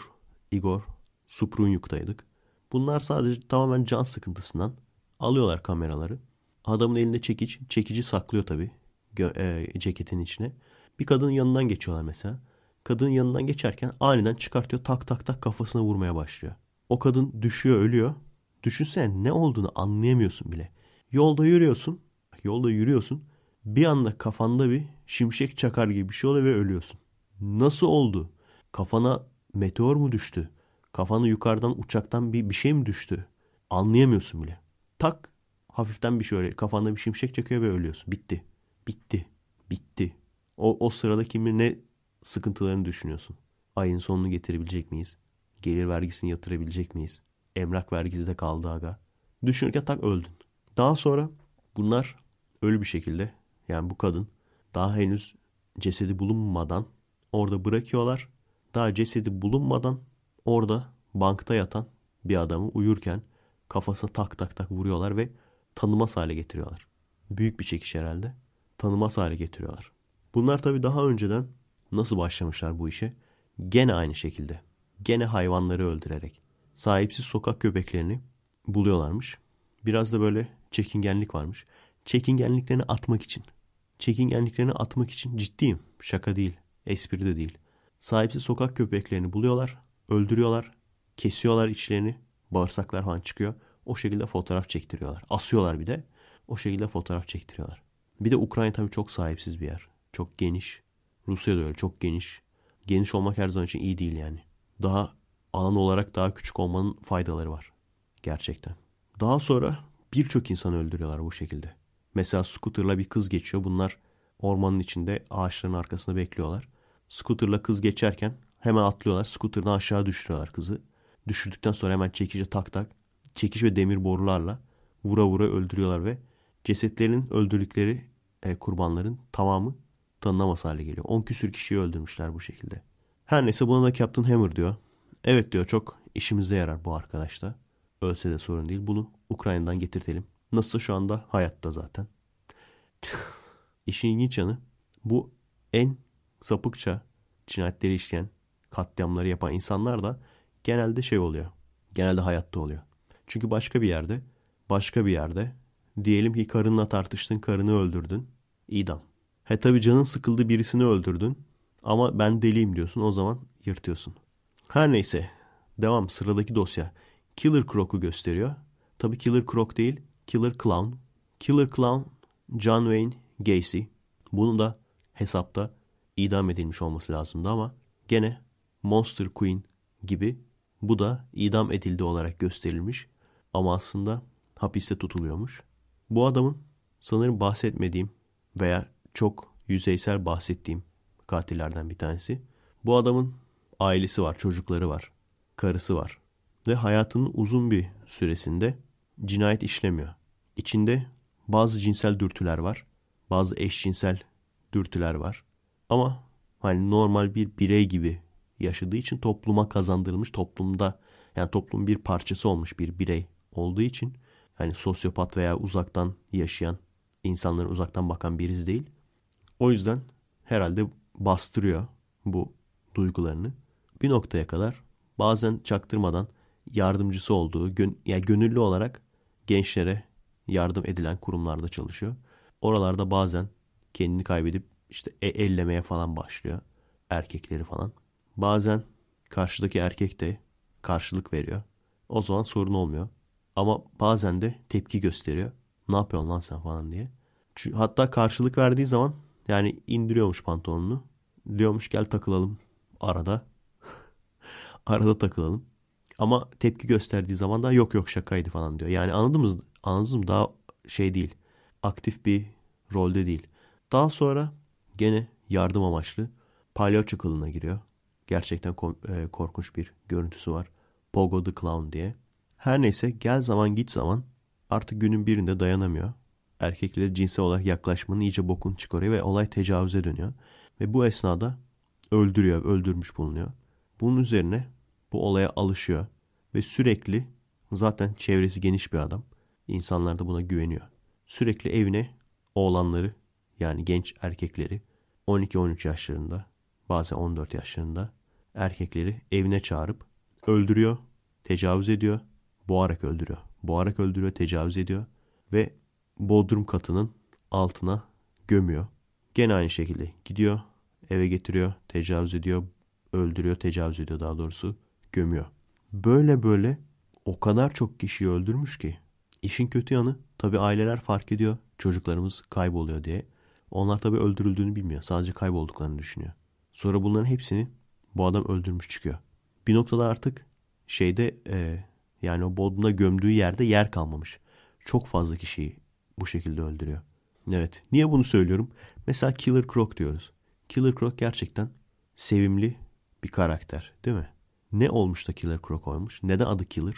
Igor Suprunyuk'taydık. Bunlar sadece tamamen can sıkıntısından alıyorlar kameraları. Adamın elinde çekiç, çekici saklıyor tabii e, ceketin içine. Bir kadının yanından geçiyorlar mesela. Kadının yanından geçerken aniden çıkartıyor tak tak tak kafasına vurmaya başlıyor. O kadın düşüyor ölüyor. Düşünsene ne olduğunu anlayamıyorsun bile. Yolda yürüyorsun. Yolda yürüyorsun. Bir anda kafanda bir şimşek çakar gibi bir şey oluyor ve ölüyorsun. Nasıl oldu? Kafana meteor mu düştü? Kafana yukarıdan uçaktan bir, bir şey mi düştü? Anlayamıyorsun bile. Tak hafiften bir şey öyle kafanda bir şimşek çakıyor ve ölüyorsun. Bitti. Bitti. Bitti. O, o sırada kim ne sıkıntılarını düşünüyorsun. Ayın sonunu getirebilecek miyiz? Gelir vergisini yatırabilecek miyiz? Emlak vergisi de kaldı aga. Düşünürken tak öldün. Daha sonra bunlar ölü bir şekilde yani bu kadın daha henüz cesedi bulunmadan orada bırakıyorlar. Daha cesedi bulunmadan orada bankta yatan bir adamı uyurken kafasına tak tak tak vuruyorlar ve tanımaz hale getiriyorlar. Büyük bir çekiş herhalde tanımaz hale getiriyorlar. Bunlar tabi daha önceden nasıl başlamışlar bu işe? Gene aynı şekilde. Gene hayvanları öldürerek. Sahipsiz sokak köpeklerini buluyorlarmış. Biraz da böyle çekingenlik varmış. Çekingenliklerini atmak için. Çekingenliklerini atmak için ciddiyim. Şaka değil. Espri de değil. Sahipsiz sokak köpeklerini buluyorlar. Öldürüyorlar. Kesiyorlar içlerini. Bağırsaklar falan çıkıyor. O şekilde fotoğraf çektiriyorlar. Asıyorlar bir de. O şekilde fotoğraf çektiriyorlar. Bir de Ukrayna tabii çok sahipsiz bir yer. Çok geniş. Rusya da öyle çok geniş. Geniş olmak her zaman için iyi değil yani. Daha alan olarak daha küçük olmanın faydaları var. Gerçekten. Daha sonra birçok insanı öldürüyorlar bu şekilde. Mesela scooterla bir kız geçiyor. Bunlar ormanın içinde ağaçların arkasında bekliyorlar. Scooterla kız geçerken hemen atlıyorlar. Scooterdan aşağı düşürüyorlar kızı. Düşürdükten sonra hemen çekici tak tak çekiş ve demir borularla vura vura öldürüyorlar ve cesetlerinin öldürdükleri e, kurbanların tamamı tanınamaz hale geliyor. 10 küsür kişiyi öldürmüşler bu şekilde. Her neyse buna da Captain Hammer diyor. Evet diyor çok işimize yarar bu arkadaş da. Ölse de sorun değil. Bunu Ukrayna'dan getirtelim. Nasıl şu anda hayatta zaten. İşin ilginç yanı bu en sapıkça cinayetleri işleyen, katliamları yapan insanlar da genelde şey oluyor. Genelde hayatta oluyor. Çünkü başka bir yerde, başka bir yerde Diyelim ki karınla tartıştın, karını öldürdün. İdam. He tabi canın sıkıldı birisini öldürdün. Ama ben deliyim diyorsun o zaman yırtıyorsun. Her neyse. Devam sıradaki dosya. Killer Croc'u gösteriyor. Tabi Killer Croc değil. Killer Clown. Killer Clown John Wayne Gacy. Bunun da hesapta idam edilmiş olması lazımdı ama gene Monster Queen gibi Bu da idam edildi olarak gösterilmiş ama aslında hapiste tutuluyormuş. Bu adamın sanırım bahsetmediğim veya çok yüzeysel bahsettiğim katillerden bir tanesi. Bu adamın ailesi var, çocukları var, karısı var ve hayatının uzun bir süresinde cinayet işlemiyor. İçinde bazı cinsel dürtüler var, bazı eşcinsel dürtüler var. Ama hani normal bir birey gibi yaşadığı için topluma kazandırılmış, toplumda yani toplumun bir parçası olmuş bir birey olduğu için hani sosyopat veya uzaktan yaşayan insanların uzaktan bakan birisi değil. O yüzden herhalde bastırıyor bu duygularını. Bir noktaya kadar bazen çaktırmadan yardımcısı olduğu, gön yani gönüllü olarak gençlere yardım edilen kurumlarda çalışıyor. Oralarda bazen kendini kaybedip işte e ellemeye falan başlıyor erkekleri falan. Bazen karşıdaki erkek de karşılık veriyor. O zaman sorun olmuyor. Ama bazen de tepki gösteriyor. Ne yapıyorsun lan sen falan diye. Hatta karşılık verdiği zaman yani indiriyormuş pantolonunu. Diyormuş gel takılalım arada. arada takılalım. Ama tepki gösterdiği zaman da yok yok şakaydı falan diyor. Yani anladınız, anladınız mı? Daha şey değil. Aktif bir rolde değil. Daha sonra gene yardım amaçlı palyaço kılığına giriyor. Gerçekten e, korkunç bir görüntüsü var. Pogo the Clown diye. Her neyse gel zaman git zaman artık günün birinde dayanamıyor. Erkeklere cinsel olarak yaklaşmanın iyice bokunu çıkarıyor ve olay tecavüze dönüyor. Ve bu esnada öldürüyor, öldürmüş bulunuyor. Bunun üzerine bu olaya alışıyor ve sürekli zaten çevresi geniş bir adam. İnsanlar da buna güveniyor. Sürekli evine oğlanları yani genç erkekleri 12-13 yaşlarında bazen 14 yaşlarında erkekleri evine çağırıp öldürüyor, tecavüz ediyor, boğarak öldürüyor. Boğarak öldürüyor, tecavüz ediyor ve bodrum katının altına gömüyor. Gene aynı şekilde gidiyor, eve getiriyor, tecavüz ediyor, öldürüyor, tecavüz ediyor daha doğrusu, gömüyor. Böyle böyle o kadar çok kişiyi öldürmüş ki. İşin kötü yanı tabi aileler fark ediyor çocuklarımız kayboluyor diye. Onlar tabi öldürüldüğünü bilmiyor. Sadece kaybolduklarını düşünüyor. Sonra bunların hepsini bu adam öldürmüş çıkıyor. Bir noktada artık şeyde e, yani o bodrumda gömdüğü yerde yer kalmamış. Çok fazla kişiyi bu şekilde öldürüyor. Evet. Niye bunu söylüyorum? Mesela Killer Croc diyoruz. Killer Croc gerçekten sevimli bir karakter değil mi? Ne olmuş da Killer Croc olmuş? Neden adı Killer?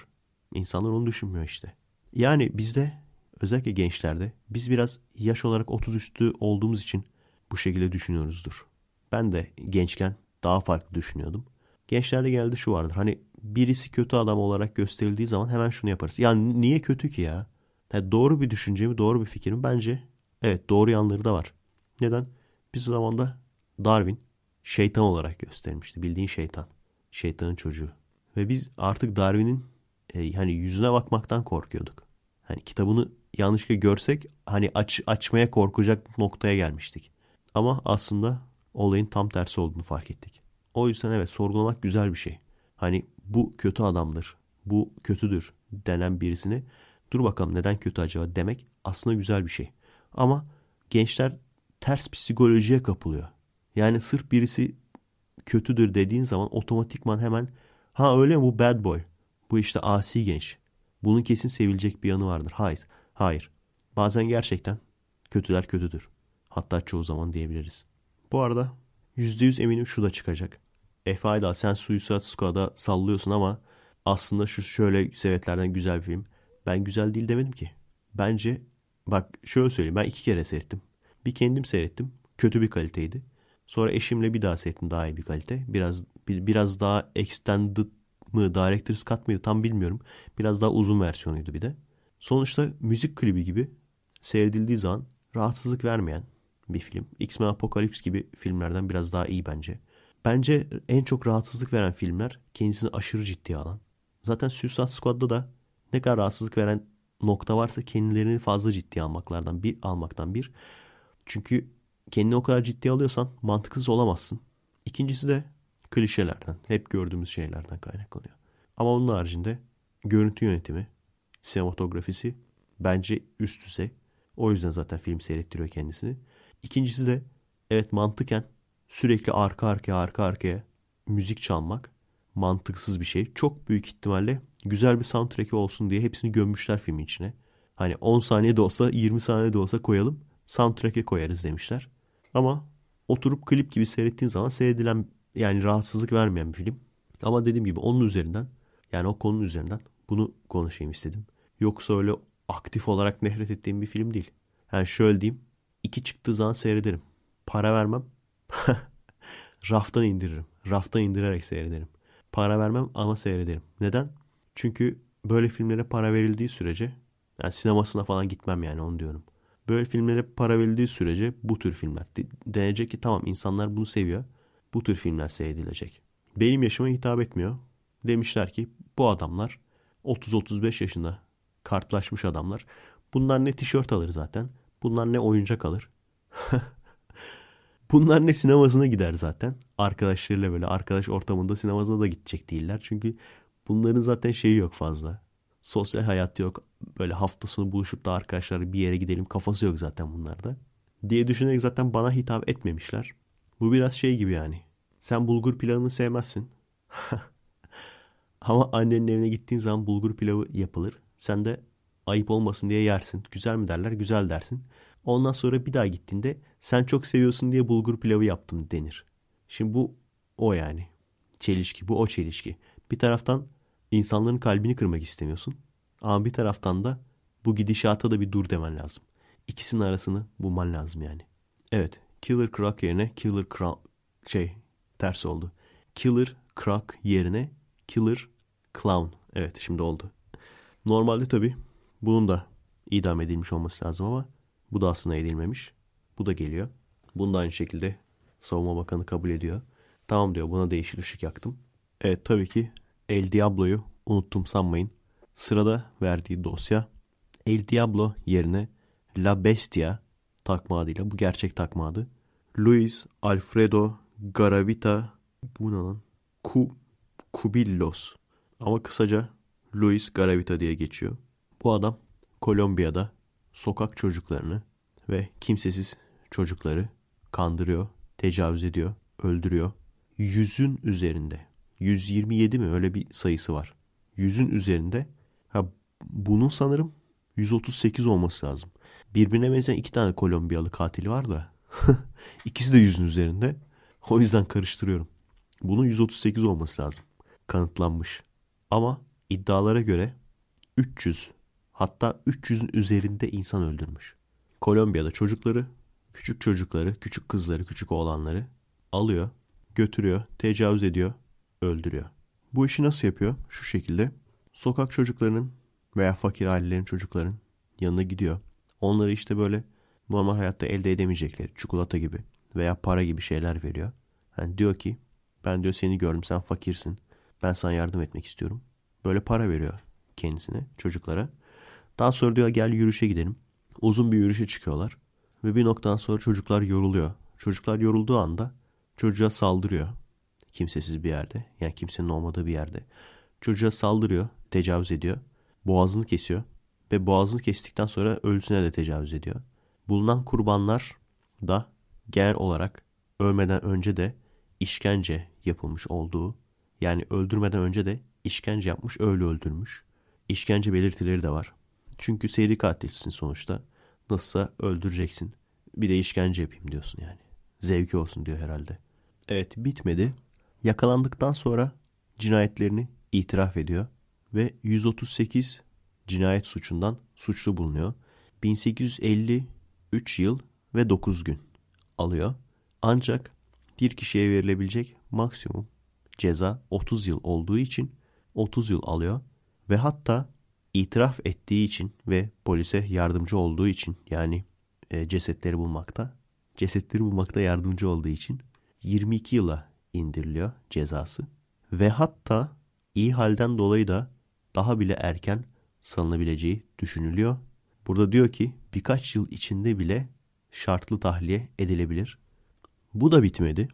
İnsanlar onu düşünmüyor işte. Yani bizde özellikle gençlerde biz biraz yaş olarak 30 üstü olduğumuz için bu şekilde düşünüyoruzdur. Ben de gençken daha farklı düşünüyordum. Gençlerde geldi şu vardır. Hani birisi kötü adam olarak gösterildiği zaman hemen şunu yaparız. Yani niye kötü ki ya? Yani doğru bir düşünce mi, doğru bir fikir mi? Bence evet doğru yanları da var. Neden? Bir zamanda Darwin şeytan olarak göstermişti. Bildiğin şeytan. Şeytanın çocuğu. Ve biz artık Darwin'in e, hani yüzüne bakmaktan korkuyorduk. Hani kitabını yanlışlıkla görsek hani aç, açmaya korkacak noktaya gelmiştik. Ama aslında olayın tam tersi olduğunu fark ettik. O yüzden evet sorgulamak güzel bir şey. Hani bu kötü adamdır, bu kötüdür denen birisini dur bakalım neden kötü acaba demek aslında güzel bir şey. Ama gençler ters psikolojiye kapılıyor. Yani sırf birisi kötüdür dediğin zaman otomatikman hemen ha öyle mi bu bad boy. Bu işte asi genç. Bunun kesin sevilecek bir yanı vardır. Hayır. Hayır. Bazen gerçekten kötüler kötüdür. Hatta çoğu zaman diyebiliriz. Bu arada %100 eminim şu da çıkacak. Efe Aydal sen Suicide Squad'a sallıyorsun ama aslında şu şöyle sebeplerden güzel bir film. Ben güzel değil demedim ki. Bence bak şöyle söyleyeyim ben iki kere seyrettim. Bir kendim seyrettim. Kötü bir kaliteydi. Sonra eşimle bir daha seyrettim daha iyi bir kalite. Biraz bir, biraz daha extended mı Director's Cut mıydı tam bilmiyorum. Biraz daha uzun versiyonuydu bir de. Sonuçta müzik klibi gibi seyredildiği zaman rahatsızlık vermeyen bir film. X-Men Apocalypse gibi filmlerden biraz daha iyi bence. Bence en çok rahatsızlık veren filmler kendisini aşırı ciddiye alan. Zaten Suicide Squad'da da ne kadar rahatsızlık veren nokta varsa kendilerini fazla ciddiye almaklardan bir almaktan bir. Çünkü kendini o kadar ciddiye alıyorsan mantıksız olamazsın. İkincisi de klişelerden, hep gördüğümüz şeylerden kaynaklanıyor. Ama onun haricinde görüntü yönetimi, sinematografisi bence üst düzey. O yüzden zaten film seyrettiriyor kendisini. İkincisi de evet mantıken sürekli arka arkaya arka arkaya müzik çalmak mantıksız bir şey. Çok büyük ihtimalle güzel bir soundtrack'i olsun diye hepsini gömmüşler filmin içine. Hani 10 saniye de olsa 20 saniye de olsa koyalım soundtrack'e koyarız demişler. Ama oturup klip gibi seyrettiğin zaman seyredilen yani rahatsızlık vermeyen bir film. Ama dediğim gibi onun üzerinden yani o konunun üzerinden bunu konuşayım istedim. Yoksa öyle aktif olarak nefret ettiğim bir film değil. Yani şöyle diyeyim. iki çıktığı zaman seyrederim. Para vermem. Raftan indiririm. Raftan indirerek seyrederim. Para vermem ama seyrederim. Neden? Çünkü böyle filmlere para verildiği sürece yani sinemasına falan gitmem yani onu diyorum. Böyle filmlere para verildiği sürece bu tür filmler denecek ki tamam insanlar bunu seviyor. Bu tür filmler seyredilecek. Benim yaşıma hitap etmiyor. Demişler ki bu adamlar 30-35 yaşında kartlaşmış adamlar. Bunlar ne tişört alır zaten. Bunlar ne oyuncak alır. Bunlar ne sinemasına gider zaten. Arkadaşlarıyla böyle arkadaş ortamında sinemasına da gidecek değiller. Çünkü bunların zaten şeyi yok fazla. Sosyal hayat yok. Böyle hafta sonu buluşup da arkadaşlar bir yere gidelim kafası yok zaten bunlarda. Diye düşünerek zaten bana hitap etmemişler. Bu biraz şey gibi yani. Sen bulgur pilavını sevmezsin. Ama annenin evine gittiğin zaman bulgur pilavı yapılır. Sen de ayıp olmasın diye yersin. Güzel mi derler? Güzel dersin. Ondan sonra bir daha gittiğinde sen çok seviyorsun diye bulgur pilavı yaptım denir. Şimdi bu o yani. Çelişki bu o çelişki. Bir taraftan insanların kalbini kırmak istemiyorsun. Ama bir taraftan da bu gidişata da bir dur demen lazım. İkisinin arasını bulman lazım yani. Evet. Killer Croc yerine Killer Croc şey ters oldu. Killer Croc yerine Killer Clown. Evet şimdi oldu. Normalde tabii bunun da idam edilmiş olması lazım ama bu da aslında edilmemiş. Bu da geliyor. Bunu da aynı şekilde savunma bakanı kabul ediyor. Tamam diyor buna değişik ışık yaktım. Evet tabii ki El Diablo'yu unuttum sanmayın. Sırada verdiği dosya El Diablo yerine La Bestia takma adıyla bu gerçek takma adı. Luis Alfredo Garavita bu lan? Ku, Kubillos ama kısaca Luis Garavita diye geçiyor. Bu adam Kolombiya'da sokak çocuklarını ve kimsesiz çocukları kandırıyor, tecavüz ediyor, öldürüyor. Yüzün üzerinde. 127 mi öyle bir sayısı var. Yüzün üzerinde. Ha, bunun sanırım 138 olması lazım. Birbirine benzeyen iki tane Kolombiyalı katil var da. İkisi de yüzün üzerinde. O yüzden karıştırıyorum. Bunun 138 olması lazım. Kanıtlanmış. Ama iddialara göre 300 hatta 300'ün üzerinde insan öldürmüş. Kolombiya'da çocukları, küçük çocukları, küçük kızları, küçük oğlanları alıyor, götürüyor, tecavüz ediyor, öldürüyor. Bu işi nasıl yapıyor? Şu şekilde. Sokak çocuklarının veya fakir ailelerin çocukların yanına gidiyor. Onları işte böyle normal hayatta elde edemeyecekleri çikolata gibi veya para gibi şeyler veriyor. Yani diyor ki ben diyor seni gördüm sen fakirsin. Ben sana yardım etmek istiyorum. Böyle para veriyor kendisine çocuklara. Daha sonra diyor gel yürüyüşe gidelim. Uzun bir yürüyüşe çıkıyorlar. Ve bir noktadan sonra çocuklar yoruluyor. Çocuklar yorulduğu anda çocuğa saldırıyor. Kimsesiz bir yerde. Yani kimsenin olmadığı bir yerde. Çocuğa saldırıyor. Tecavüz ediyor. Boğazını kesiyor. Ve boğazını kestikten sonra ölüsüne de tecavüz ediyor. Bulunan kurbanlar da genel olarak ölmeden önce de işkence yapılmış olduğu yani öldürmeden önce de işkence yapmış öyle öldürmüş. İşkence belirtileri de var. Çünkü seri katilsin sonuçta. Nasılsa öldüreceksin. Bir de işkence yapayım diyorsun yani. Zevki olsun diyor herhalde. Evet bitmedi. Yakalandıktan sonra cinayetlerini itiraf ediyor. Ve 138 cinayet suçundan suçlu bulunuyor. 1853 yıl ve 9 gün alıyor. Ancak bir kişiye verilebilecek maksimum ceza 30 yıl olduğu için 30 yıl alıyor. Ve hatta itiraf ettiği için ve polise yardımcı olduğu için yani e, cesetleri bulmakta, cesetleri bulmakta yardımcı olduğu için 22 yıla indiriliyor cezası. Ve hatta iyi halden dolayı da daha bile erken salınabileceği düşünülüyor. Burada diyor ki birkaç yıl içinde bile şartlı tahliye edilebilir. Bu da bitmedi.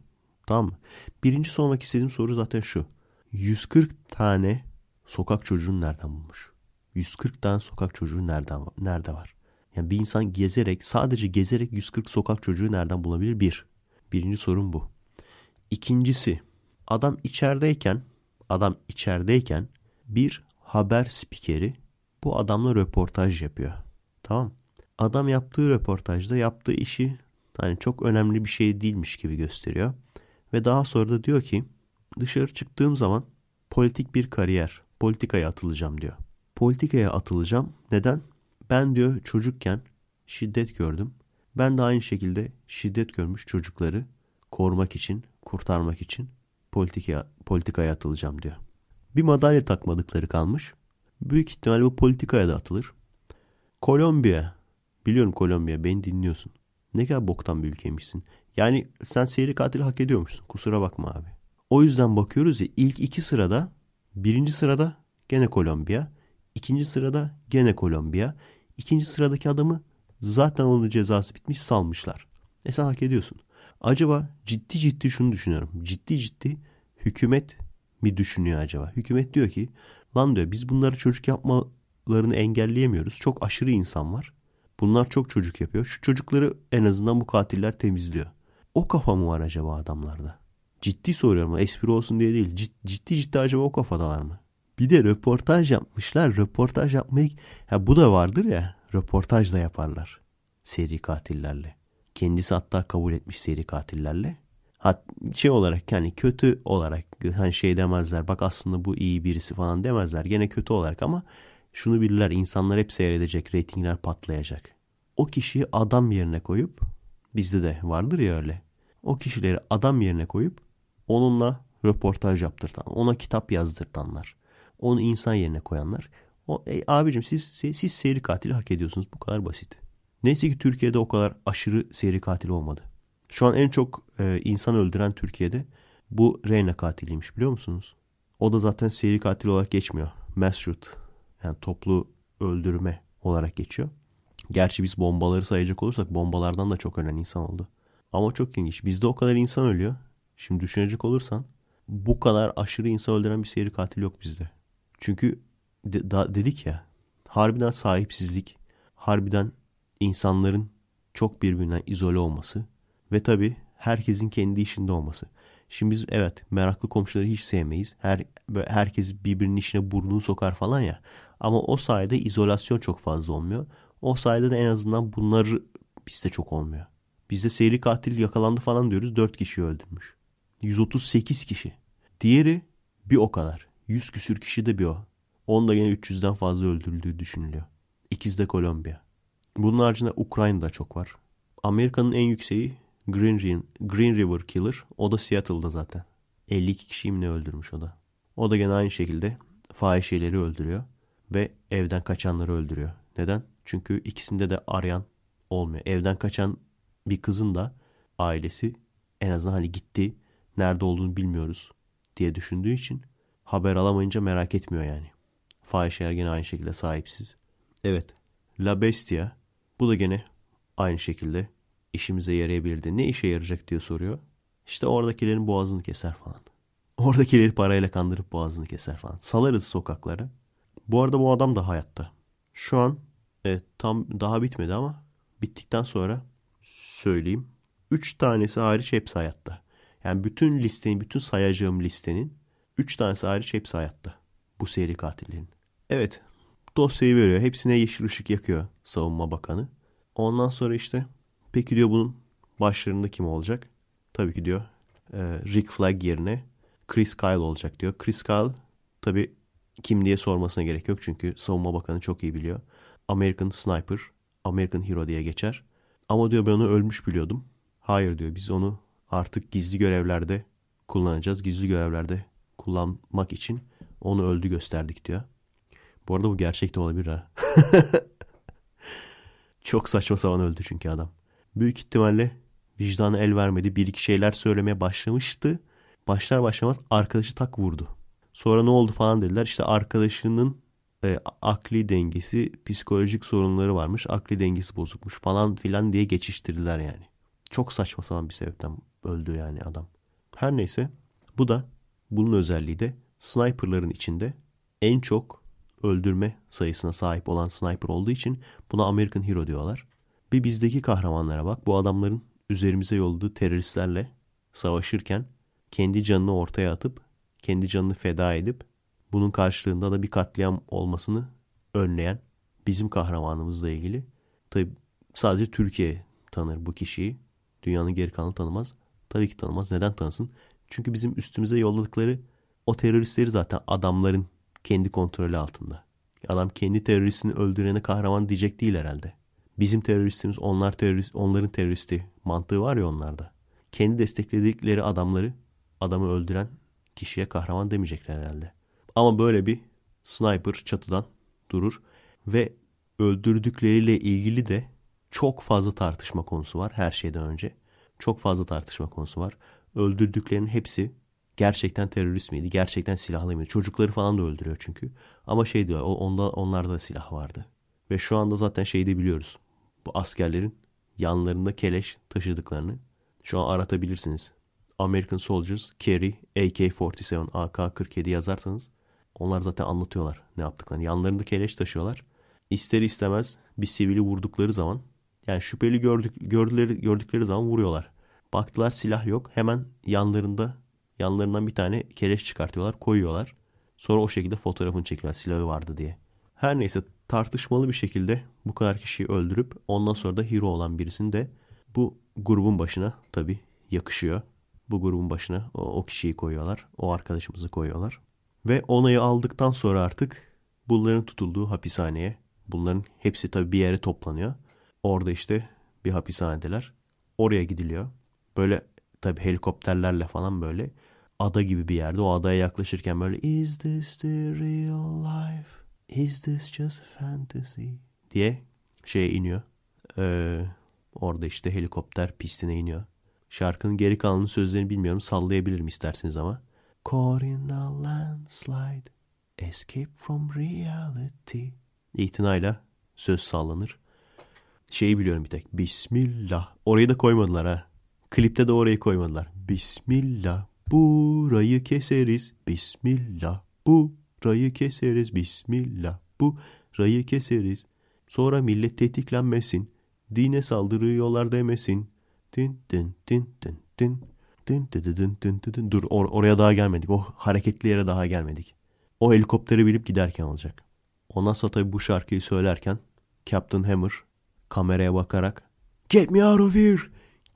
Tamam mı? Birinci sormak istediğim soru zaten şu. 140 tane sokak çocuğunu nereden bulmuş? 140 tane sokak çocuğu nereden nerede var? Yani bir insan gezerek sadece gezerek 140 sokak çocuğu nereden bulabilir? Bir. Birinci sorun bu. İkincisi adam içerideyken adam içerideyken bir haber spikeri bu adamla röportaj yapıyor. Tamam. Adam yaptığı röportajda yaptığı işi hani çok önemli bir şey değilmiş gibi gösteriyor. Ve daha sonra da diyor ki dışarı çıktığım zaman politik bir kariyer, politikaya atılacağım diyor. Politikaya atılacağım. Neden? Ben diyor çocukken şiddet gördüm. Ben de aynı şekilde şiddet görmüş çocukları korumak için, kurtarmak için politikaya, politikaya atılacağım diyor. Bir madalya takmadıkları kalmış. Büyük ihtimal bu politikaya da atılır. Kolombiya. Biliyorum Kolombiya beni dinliyorsun. Ne kadar boktan bir ülkeymişsin. Yani sen seyri katil hak ediyormuşsun. Kusura bakma abi. O yüzden bakıyoruz ya ilk iki sırada birinci sırada gene Kolombiya. ikinci sırada gene Kolombiya. İkinci sıradaki adamı zaten onun cezası bitmiş salmışlar. E sen hak ediyorsun. Acaba ciddi ciddi şunu düşünüyorum. Ciddi ciddi hükümet mi düşünüyor acaba? Hükümet diyor ki lan diyor biz bunları çocuk yapmalarını engelleyemiyoruz. Çok aşırı insan var. Bunlar çok çocuk yapıyor. Şu çocukları en azından bu katiller temizliyor. O kafa mı var acaba adamlarda? Ciddi soruyorum. Espri olsun diye değil. Ciddi ciddi acaba o kafadalar mı? Bir de röportaj yapmışlar. Röportaj yapmayı... Ha bu da vardır ya. Röportaj da yaparlar. Seri katillerle. Kendisi hatta kabul etmiş seri katillerle. Hat, şey olarak yani kötü olarak hani şey demezler. Bak aslında bu iyi birisi falan demezler. Gene kötü olarak ama şunu bilirler. insanlar hep seyredecek. Reytingler patlayacak. O kişiyi adam yerine koyup bizde de vardır ya öyle. O kişileri adam yerine koyup onunla röportaj yaptırtan, ona kitap yazdırtanlar, onu insan yerine koyanlar. O, e, abicim siz, siz, siz seri katili hak ediyorsunuz. Bu kadar basit. Neyse ki Türkiye'de o kadar aşırı seri katil olmadı. Şu an en çok e, insan öldüren Türkiye'de bu Reyna katiliymiş biliyor musunuz? O da zaten seri katil olarak geçmiyor. Mass shoot yani toplu öldürme olarak geçiyor. Gerçi biz bombaları sayacak olursak bombalardan da çok ölen insan oldu. Ama çok ilginç. Bizde o kadar insan ölüyor. Şimdi düşünecek olursan bu kadar aşırı insan öldüren bir seri katil yok bizde. Çünkü de, da, dedik ya harbiden sahipsizlik, harbiden insanların çok birbirinden izole olması ve tabii herkesin kendi işinde olması. Şimdi biz evet meraklı komşuları hiç sevmeyiz. Her herkes birbirinin işine burnunu sokar falan ya. Ama o sayede izolasyon çok fazla olmuyor. O sayede de en azından bunları bizde çok olmuyor. Bizde seri katil yakalandı falan diyoruz. 4 kişi öldürmüş. 138 kişi. Diğeri bir o kadar. 100 küsür kişi de bir o. Onda yine 300'den fazla öldürüldüğü düşünülüyor. İkiz de Kolombiya. Bunun haricinde Ukrayna'da çok var. Amerika'nın en yükseği Green, Green River Killer. O da Seattle'da zaten. 52 kişiyi ne öldürmüş o da. O da gene aynı şekilde fahişeleri öldürüyor. Ve evden kaçanları öldürüyor. Neden? Çünkü ikisinde de arayan olmuyor. Evden kaçan bir kızın da ailesi en azından hani gitti nerede olduğunu bilmiyoruz diye düşündüğü için haber alamayınca merak etmiyor yani. Fahişeler gene aynı şekilde sahipsiz. Evet. La Bestia bu da gene aynı şekilde işimize yarayabilirdi. Ne işe yarayacak diye soruyor. İşte oradakilerin boğazını keser falan. Oradakileri parayla kandırıp boğazını keser falan. Salarız sokaklara. Bu arada bu adam da hayatta. Şu an evet, tam daha bitmedi ama bittikten sonra söyleyeyim. Üç tanesi hariç hepsi hayatta. Yani bütün listenin, bütün sayacağım listenin üç tanesi hariç hepsi hayatta. Bu seri katillerin. Evet dosyayı veriyor. Hepsine yeşil ışık yakıyor savunma bakanı. Ondan sonra işte peki diyor bunun başlarında kim olacak? Tabii ki diyor e, Rick Flag yerine Chris Kyle olacak diyor. Chris Kyle tabii kim diye sormasına gerek yok çünkü savunma bakanı çok iyi biliyor. American Sniper, American Hero diye geçer. Ama diyor ben onu ölmüş biliyordum. Hayır diyor biz onu artık gizli görevlerde kullanacağız. Gizli görevlerde kullanmak için onu öldü gösterdik diyor. Bu arada bu gerçek de olabilir ha. Çok saçma sapan öldü çünkü adam. Büyük ihtimalle vicdanı el vermedi. Bir iki şeyler söylemeye başlamıştı. Başlar başlamaz arkadaşı tak vurdu. Sonra ne oldu falan dediler. İşte arkadaşının e, akli dengesi, psikolojik sorunları varmış. Akli dengesi bozukmuş falan filan diye geçiştirdiler yani. Çok saçma sapan bir sebepten öldü yani adam. Her neyse bu da bunun özelliği de sniperların içinde en çok öldürme sayısına sahip olan sniper olduğu için buna American Hero diyorlar. Bir bizdeki kahramanlara bak. Bu adamların üzerimize yolladığı teröristlerle savaşırken kendi canını ortaya atıp kendi canını feda edip bunun karşılığında da bir katliam olmasını önleyen bizim kahramanımızla ilgili. Tabi sadece Türkiye tanır bu kişiyi. Dünyanın geri kalanı tanımaz. Tabii ki tanımaz. Neden tanısın? Çünkü bizim üstümüze yolladıkları o teröristleri zaten adamların kendi kontrolü altında. Adam kendi teröristini öldürene kahraman diyecek değil herhalde. Bizim teröristimiz onlar terörist, onların teröristi mantığı var ya onlarda. Kendi destekledikleri adamları adamı öldüren kişiye kahraman demeyecekler herhalde. Ama böyle bir sniper çatıdan durur ve öldürdükleriyle ilgili de çok fazla tartışma konusu var her şeyden önce. Çok fazla tartışma konusu var. Öldürdüklerinin hepsi gerçekten terörist miydi? Gerçekten silahlı mıydı? Çocukları falan da öldürüyor çünkü. Ama şey diyor onda, onlarda da silah vardı. Ve şu anda zaten şeyi de biliyoruz. Bu askerlerin yanlarında keleş taşıdıklarını şu an aratabilirsiniz. American Soldiers Carry AK-47 AK-47 yazarsanız onlar zaten anlatıyorlar ne yaptıklarını. Yanlarında keleş taşıyorlar. İster istemez bir sivili vurdukları zaman yani şüpheli gördük, gördükleri, gördükleri zaman vuruyorlar. Baktılar silah yok. Hemen yanlarında yanlarından bir tane keleş çıkartıyorlar, koyuyorlar. Sonra o şekilde fotoğrafını çekiyorlar silahı vardı diye. Her neyse tartışmalı bir şekilde bu kadar kişiyi öldürüp ondan sonra da hero olan birisini de bu grubun başına tabi yakışıyor. Bu grubun başına o, o kişiyi koyuyorlar. O arkadaşımızı koyuyorlar. Ve onayı aldıktan sonra artık bunların tutulduğu hapishaneye bunların hepsi tabi bir yere toplanıyor. Orada işte bir hapishanedeler. Oraya gidiliyor. Böyle tabi helikopterlerle falan böyle ada gibi bir yerde. O adaya yaklaşırken böyle Is this the real life? Is this just fantasy? diye şeye iniyor. Ee, orada işte helikopter pistine iniyor. Şarkının geri kalanının sözlerini bilmiyorum. Sallayabilirim isterseniz ama. Caught in a landslide Escape from reality İtinayla söz sallanır. Şeyi biliyorum bir tek. Bismillah. Orayı da koymadılar ha. Klipte de orayı koymadılar. Bismillah. Burayı keseriz. Bismillah. Burayı keseriz. Bismillah. Burayı keseriz. Sonra millet tetiklenmesin. Dine saldırıyorlar demesin. Din din din din din. Din din din din din. Dur or oraya daha gelmedik. O hareketli yere daha gelmedik. O helikopteri bilip giderken olacak. Ondan sonra tabii bu şarkıyı söylerken Captain Hammer kameraya bakarak Get me out of here!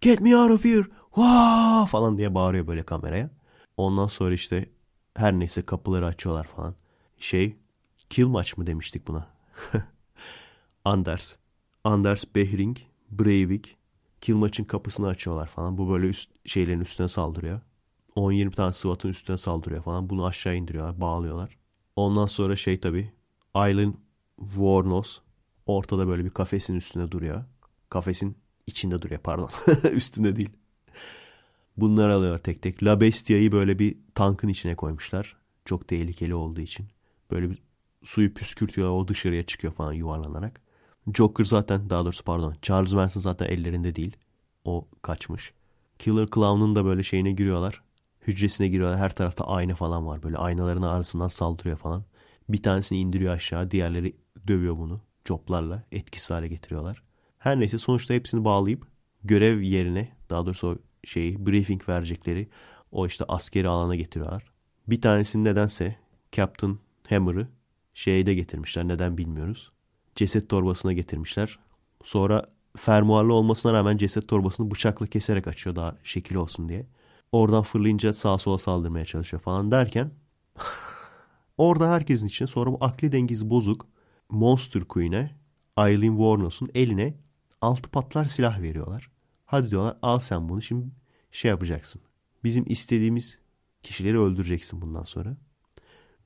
Get me out of here! Wow! falan diye bağırıyor böyle kameraya. Ondan sonra işte her neyse kapıları açıyorlar falan. Şey kill maç mı demiştik buna? Anders. Anders Behring, Breivik kill maçın kapısını açıyorlar falan. Bu böyle üst, şeylerin üstüne saldırıyor. 10-20 tane SWAT'ın üstüne saldırıyor falan. Bunu aşağı indiriyorlar, bağlıyorlar. Ondan sonra şey tabi Aylin Warnos ortada böyle bir kafesin üstünde duruyor. Kafesin içinde duruyor pardon. üstünde değil. Bunlar alıyorlar tek tek. La Bestia'yı böyle bir tankın içine koymuşlar. Çok tehlikeli olduğu için. Böyle bir suyu püskürtüyorlar. O dışarıya çıkıyor falan yuvarlanarak. Joker zaten daha doğrusu pardon. Charles Manson zaten ellerinde değil. O kaçmış. Killer Clown'un da böyle şeyine giriyorlar. Hücresine giriyorlar. Her tarafta ayna falan var. Böyle aynaların arasından saldırıyor falan. Bir tanesini indiriyor aşağı. Diğerleri dövüyor bunu. Coplarla etkisiz hale getiriyorlar. Her neyse sonuçta hepsini bağlayıp görev yerine daha doğrusu şeyi briefing verecekleri o işte askeri alana getiriyorlar. Bir tanesini nedense Captain Hammer'ı şeyde getirmişler. Neden bilmiyoruz. Ceset torbasına getirmişler. Sonra fermuarlı olmasına rağmen ceset torbasını bıçakla keserek açıyor daha şekil olsun diye. Oradan fırlayınca sağa sola saldırmaya çalışıyor falan derken orada herkesin içine sonra bu akli dengesi bozuk Monster Queen'e Eileen Warnos'un eline altı patlar silah veriyorlar. Hadi diyorlar al sen bunu şimdi şey yapacaksın. Bizim istediğimiz kişileri öldüreceksin bundan sonra.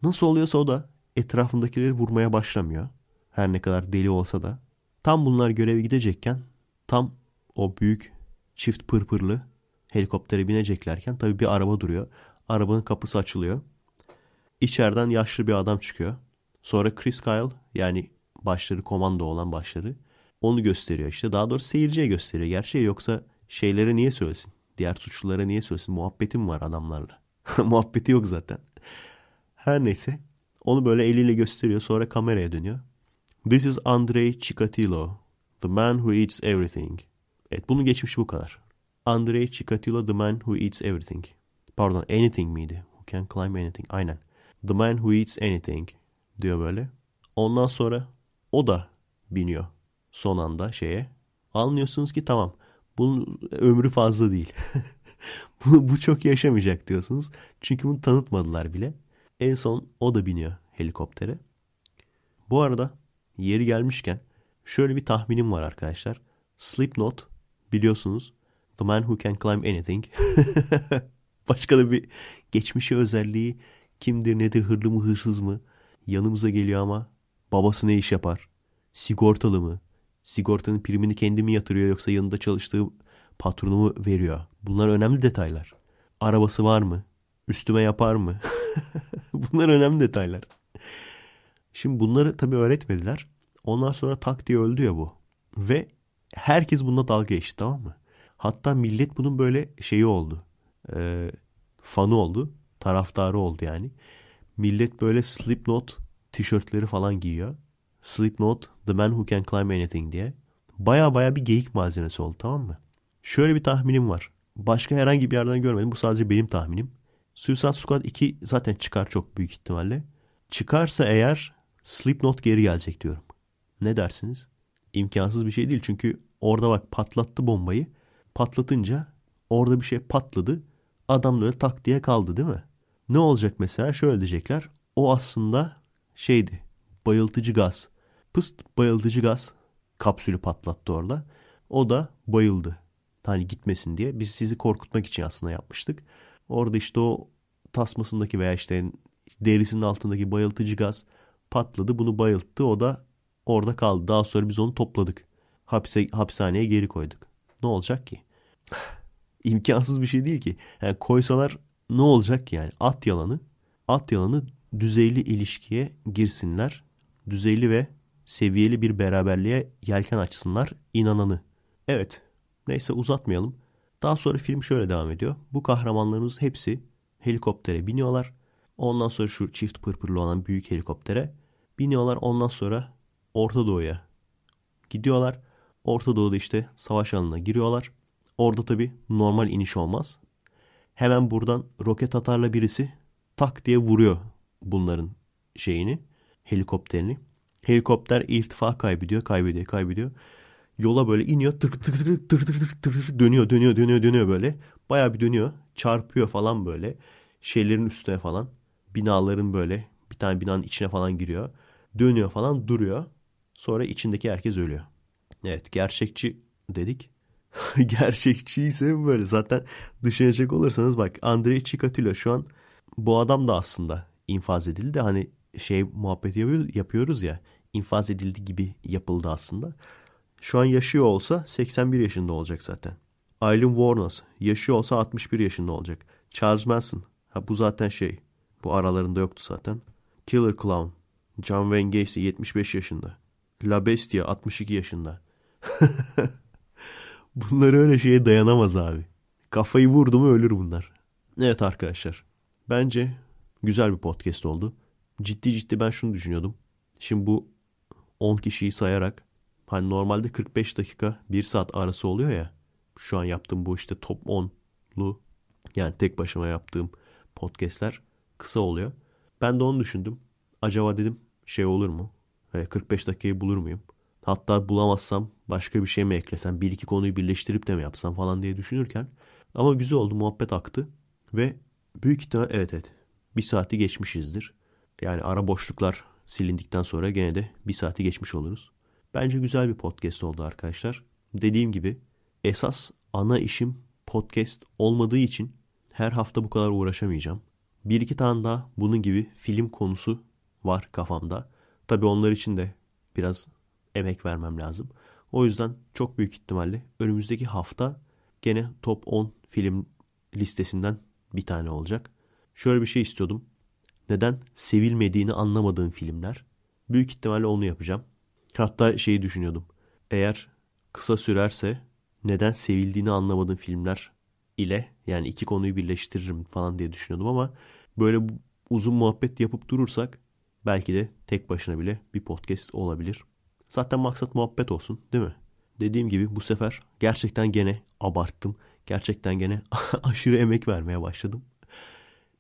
Nasıl oluyorsa o da etrafındakileri vurmaya başlamıyor. Her ne kadar deli olsa da. Tam bunlar göreve gidecekken tam o büyük çift pırpırlı helikoptere bineceklerken tabii bir araba duruyor. Arabanın kapısı açılıyor. İçeriden yaşlı bir adam çıkıyor. Sonra Chris Kyle yani başları komando olan başları onu gösteriyor işte. Daha doğrusu seyirciye gösteriyor. Gerçeği yoksa şeylere niye söylesin? Diğer suçlulara niye söylesin? Muhabbetim var adamlarla. Muhabbeti yok zaten. Her neyse. Onu böyle eliyle gösteriyor. Sonra kameraya dönüyor. This is Andrei Chikatilo. The man who eats everything. Evet bunun geçmişi bu kadar. Andrei Chikatilo the man who eats everything. Pardon anything miydi? can climb anything. Aynen. The man who eats anything diyor böyle. Ondan sonra o da biniyor son anda şeye. Anlıyorsunuz ki tamam bunun ömrü fazla değil. bu, bu çok yaşamayacak diyorsunuz. Çünkü bunu tanıtmadılar bile. En son o da biniyor helikoptere. Bu arada yeri gelmişken şöyle bir tahminim var arkadaşlar. Slipknot biliyorsunuz The Man Who Can Climb Anything. Başka da bir geçmişi özelliği kimdir nedir hırlı mı hırsız mı yanımıza geliyor ama babası ne iş yapar? Sigortalı mı? Sigortanın primini kendi mi yatırıyor yoksa yanında çalıştığı patronu mu veriyor? Bunlar önemli detaylar. Arabası var mı? Üstüme yapar mı? Bunlar önemli detaylar. Şimdi bunları tabii öğretmediler. Ondan sonra tak diye öldü ya bu. Ve herkes bununla dalga geçti tamam mı? Hatta millet bunun böyle şeyi oldu. E, fanı oldu. Taraftarı oldu yani. Millet böyle Slipknot tişörtleri falan giyiyor. Slipknot The Man Who Can Climb Anything diye. Baya baya bir geyik malzemesi oldu tamam mı? Şöyle bir tahminim var. Başka herhangi bir yerden görmedim. Bu sadece benim tahminim. Suicide Squad 2 zaten çıkar çok büyük ihtimalle. Çıkarsa eğer Slipknot geri gelecek diyorum. Ne dersiniz? İmkansız bir şey değil çünkü orada bak patlattı bombayı. Patlatınca orada bir şey patladı. Adam böyle tak diye kaldı değil mi? Ne olacak mesela? Şöyle diyecekler. O aslında şeydi. Bayıltıcı gaz. Pıst bayıltıcı gaz kapsülü patlattı orada. O da bayıldı. Hani gitmesin diye. Biz sizi korkutmak için aslında yapmıştık. Orada işte o tasmasındaki veya işte derisinin altındaki bayıltıcı gaz patladı. Bunu bayılttı. O da orada kaldı. Daha sonra biz onu topladık. Hapse, hapishaneye geri koyduk. Ne olacak ki? İmkansız bir şey değil ki. Yani koysalar ne olacak ki yani? At yalanı. At yalanı düzeyli ilişkiye girsinler. Düzeyli ve seviyeli bir beraberliğe yelken açsınlar inananı. Evet. Neyse uzatmayalım. Daha sonra film şöyle devam ediyor. Bu kahramanlarımız hepsi helikoptere biniyorlar. Ondan sonra şu çift pırpırlı olan büyük helikoptere biniyorlar. Ondan sonra Orta Doğu'ya gidiyorlar. Orta Doğu'da işte savaş alanına giriyorlar. Orada tabi normal iniş olmaz. Hemen buradan roket atarla birisi tak diye vuruyor bunların şeyini, helikopterini. Helikopter irtifa kaybediyor, kaybediyor, kaybediyor. Yola böyle iniyor, tır tır tır tır tır tır tır dönüyor, dönüyor, dönüyor, dönüyor böyle. Bayağı bir dönüyor, çarpıyor falan böyle. Şeylerin üstüne falan. Binaların böyle bir tane binanın içine falan giriyor. Dönüyor falan, duruyor. Sonra içindeki herkes ölüyor. Evet, gerçekçi dedik. gerçekçi ise böyle. Zaten düşünecek olursanız bak Andrei Chikatilo şu an bu adam da aslında infaz edildi. Hani şey muhabbet yapıyoruz ya infaz edildi gibi yapıldı aslında. Şu an yaşıyor olsa 81 yaşında olacak zaten. Aileen Wuornos yaşıyor olsa 61 yaşında olacak. Charles Manson ha bu zaten şey bu aralarında yoktu zaten. Killer Clown John Wayne Gacy 75 yaşında. La Bestia 62 yaşında. bunlar öyle şeye dayanamaz abi. Kafayı vurdu mu ölür bunlar. Evet arkadaşlar. Bence güzel bir podcast oldu. Ciddi ciddi ben şunu düşünüyordum. Şimdi bu 10 kişiyi sayarak hani normalde 45 dakika 1 saat arası oluyor ya. Şu an yaptığım bu işte top 10'lu yani tek başıma yaptığım podcastler kısa oluyor. Ben de onu düşündüm. Acaba dedim şey olur mu? 45 dakikayı bulur muyum? Hatta bulamazsam başka bir şey mi eklesem, bir iki konuyu birleştirip de mi yapsam falan diye düşünürken ama güzel oldu, muhabbet aktı ve büyük ihtimal evet evet bir saati geçmişizdir. Yani ara boşluklar silindikten sonra gene de bir saati geçmiş oluruz. Bence güzel bir podcast oldu arkadaşlar. Dediğim gibi esas ana işim podcast olmadığı için her hafta bu kadar uğraşamayacağım. Bir iki tane daha bunun gibi film konusu var kafamda. Tabi onlar için de biraz emek vermem lazım. O yüzden çok büyük ihtimalle önümüzdeki hafta gene top 10 film listesinden bir tane olacak. Şöyle bir şey istiyordum. Neden sevilmediğini anlamadığım filmler. Büyük ihtimalle onu yapacağım. Hatta şeyi düşünüyordum. Eğer kısa sürerse neden sevildiğini anlamadığım filmler ile yani iki konuyu birleştiririm falan diye düşünüyordum ama böyle uzun muhabbet yapıp durursak belki de tek başına bile bir podcast olabilir. Zaten maksat muhabbet olsun değil mi? Dediğim gibi bu sefer gerçekten gene abarttım. Gerçekten gene aşırı emek vermeye başladım.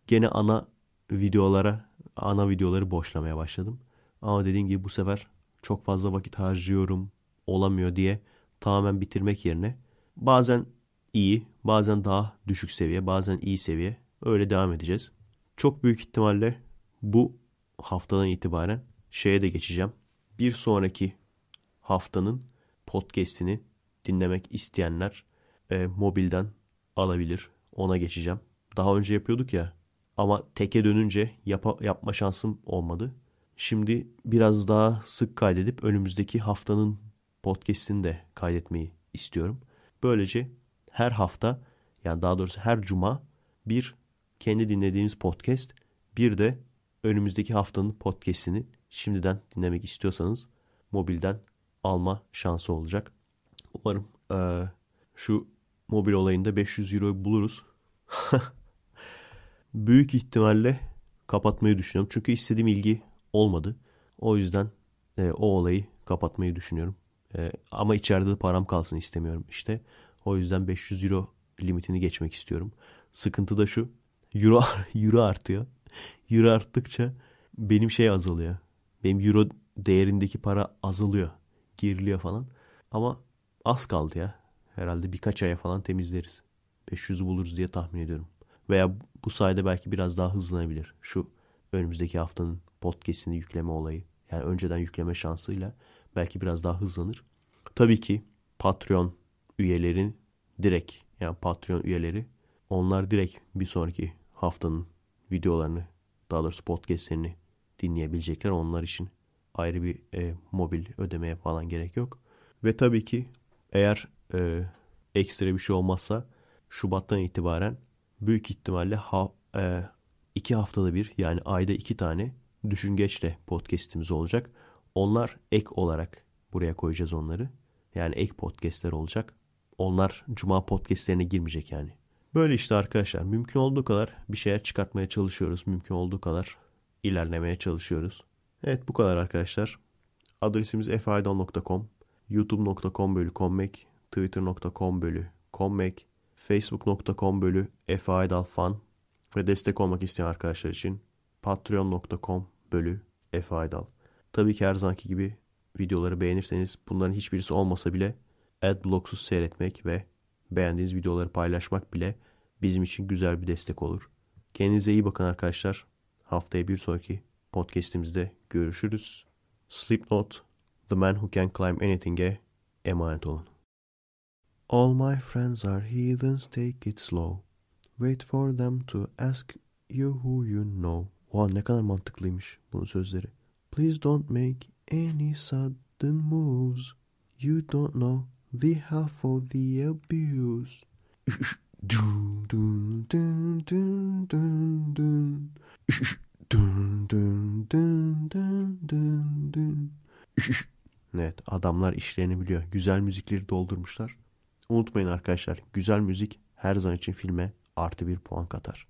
gene ana videolara, ana videoları boşlamaya başladım. Ama dediğim gibi bu sefer çok fazla vakit harcıyorum, olamıyor diye tamamen bitirmek yerine bazen iyi, bazen daha düşük seviye, bazen iyi seviye öyle devam edeceğiz. Çok büyük ihtimalle bu haftadan itibaren şeye de geçeceğim. Bir sonraki haftanın podcast'ini dinlemek isteyenler e, mobilden alabilir. Ona geçeceğim. Daha önce yapıyorduk ya ama teke dönünce yap yapma şansım olmadı. Şimdi biraz daha sık kaydedip önümüzdeki haftanın podcast'ini de kaydetmeyi istiyorum. Böylece her hafta yani daha doğrusu her cuma bir kendi dinlediğiniz podcast bir de önümüzdeki haftanın podcast'ini şimdiden dinlemek istiyorsanız mobilden alma şansı olacak. Umarım e, şu mobil olayında 500 euro buluruz. Büyük ihtimalle kapatmayı düşünüyorum. Çünkü istediğim ilgi olmadı. O yüzden e, o olayı kapatmayı düşünüyorum. E, ama içeride de param kalsın istemiyorum işte. O yüzden 500 euro limitini geçmek istiyorum. Sıkıntı da şu. Euro, euro artıyor. Euro arttıkça benim şey azalıyor. Benim euro değerindeki para azalıyor. Geriliyor falan. Ama az kaldı ya. Herhalde birkaç aya falan temizleriz. 500'ü buluruz diye tahmin ediyorum. Veya bu sayede belki biraz daha hızlanabilir. Şu önümüzdeki haftanın podcast'ini yükleme olayı. Yani önceden yükleme şansıyla belki biraz daha hızlanır. Tabii ki Patreon üyelerin direkt yani Patreon üyeleri onlar direkt bir sonraki haftanın videolarını daha doğrusu podcastlerini dinleyebilecekler. Onlar için ayrı bir e, mobil ödemeye falan gerek yok. Ve tabii ki eğer e, ekstra bir şey olmazsa Şubat'tan itibaren büyük ihtimalle ha, e, iki haftada bir yani ayda iki tane düşüngeçle podcast'imiz olacak. Onlar ek olarak buraya koyacağız onları. Yani ek podcast'ler olacak. Onlar cuma podcast'lerine girmeyecek yani. Böyle işte arkadaşlar mümkün olduğu kadar bir şeyler çıkartmaya çalışıyoruz. Mümkün olduğu kadar ilerlemeye çalışıyoruz. Evet bu kadar arkadaşlar. Adresimiz faydal.com, youtube.com bölü twitter.com bölü kommek, facebook.com bölü faydalfan ve destek olmak isteyen arkadaşlar için patreon.com bölü faydal. Tabii ki her zamanki gibi videoları beğenirseniz bunların hiçbirisi olmasa bile adblocksuz seyretmek ve beğendiğiniz videoları paylaşmak bile bizim için güzel bir destek olur. Kendinize iyi bakın arkadaşlar. Haftaya bir sonraki podcastimizde görüşürüz. Slipknot, The Man Who Can Climb Anything'e emanet olun. All my friends are heathens, take it slow. Wait for them to ask you who you know. Wow ne kadar mantıklıymış bunun sözleri. Please don't make any sudden moves. You don't know the half of the abuse. dun dun dun dun dun dun. dun dun dun dun dun dun. Evet adamlar işlerini biliyor. Güzel müzikleri doldurmuşlar. Unutmayın arkadaşlar güzel müzik her zaman için filme artı bir puan katar.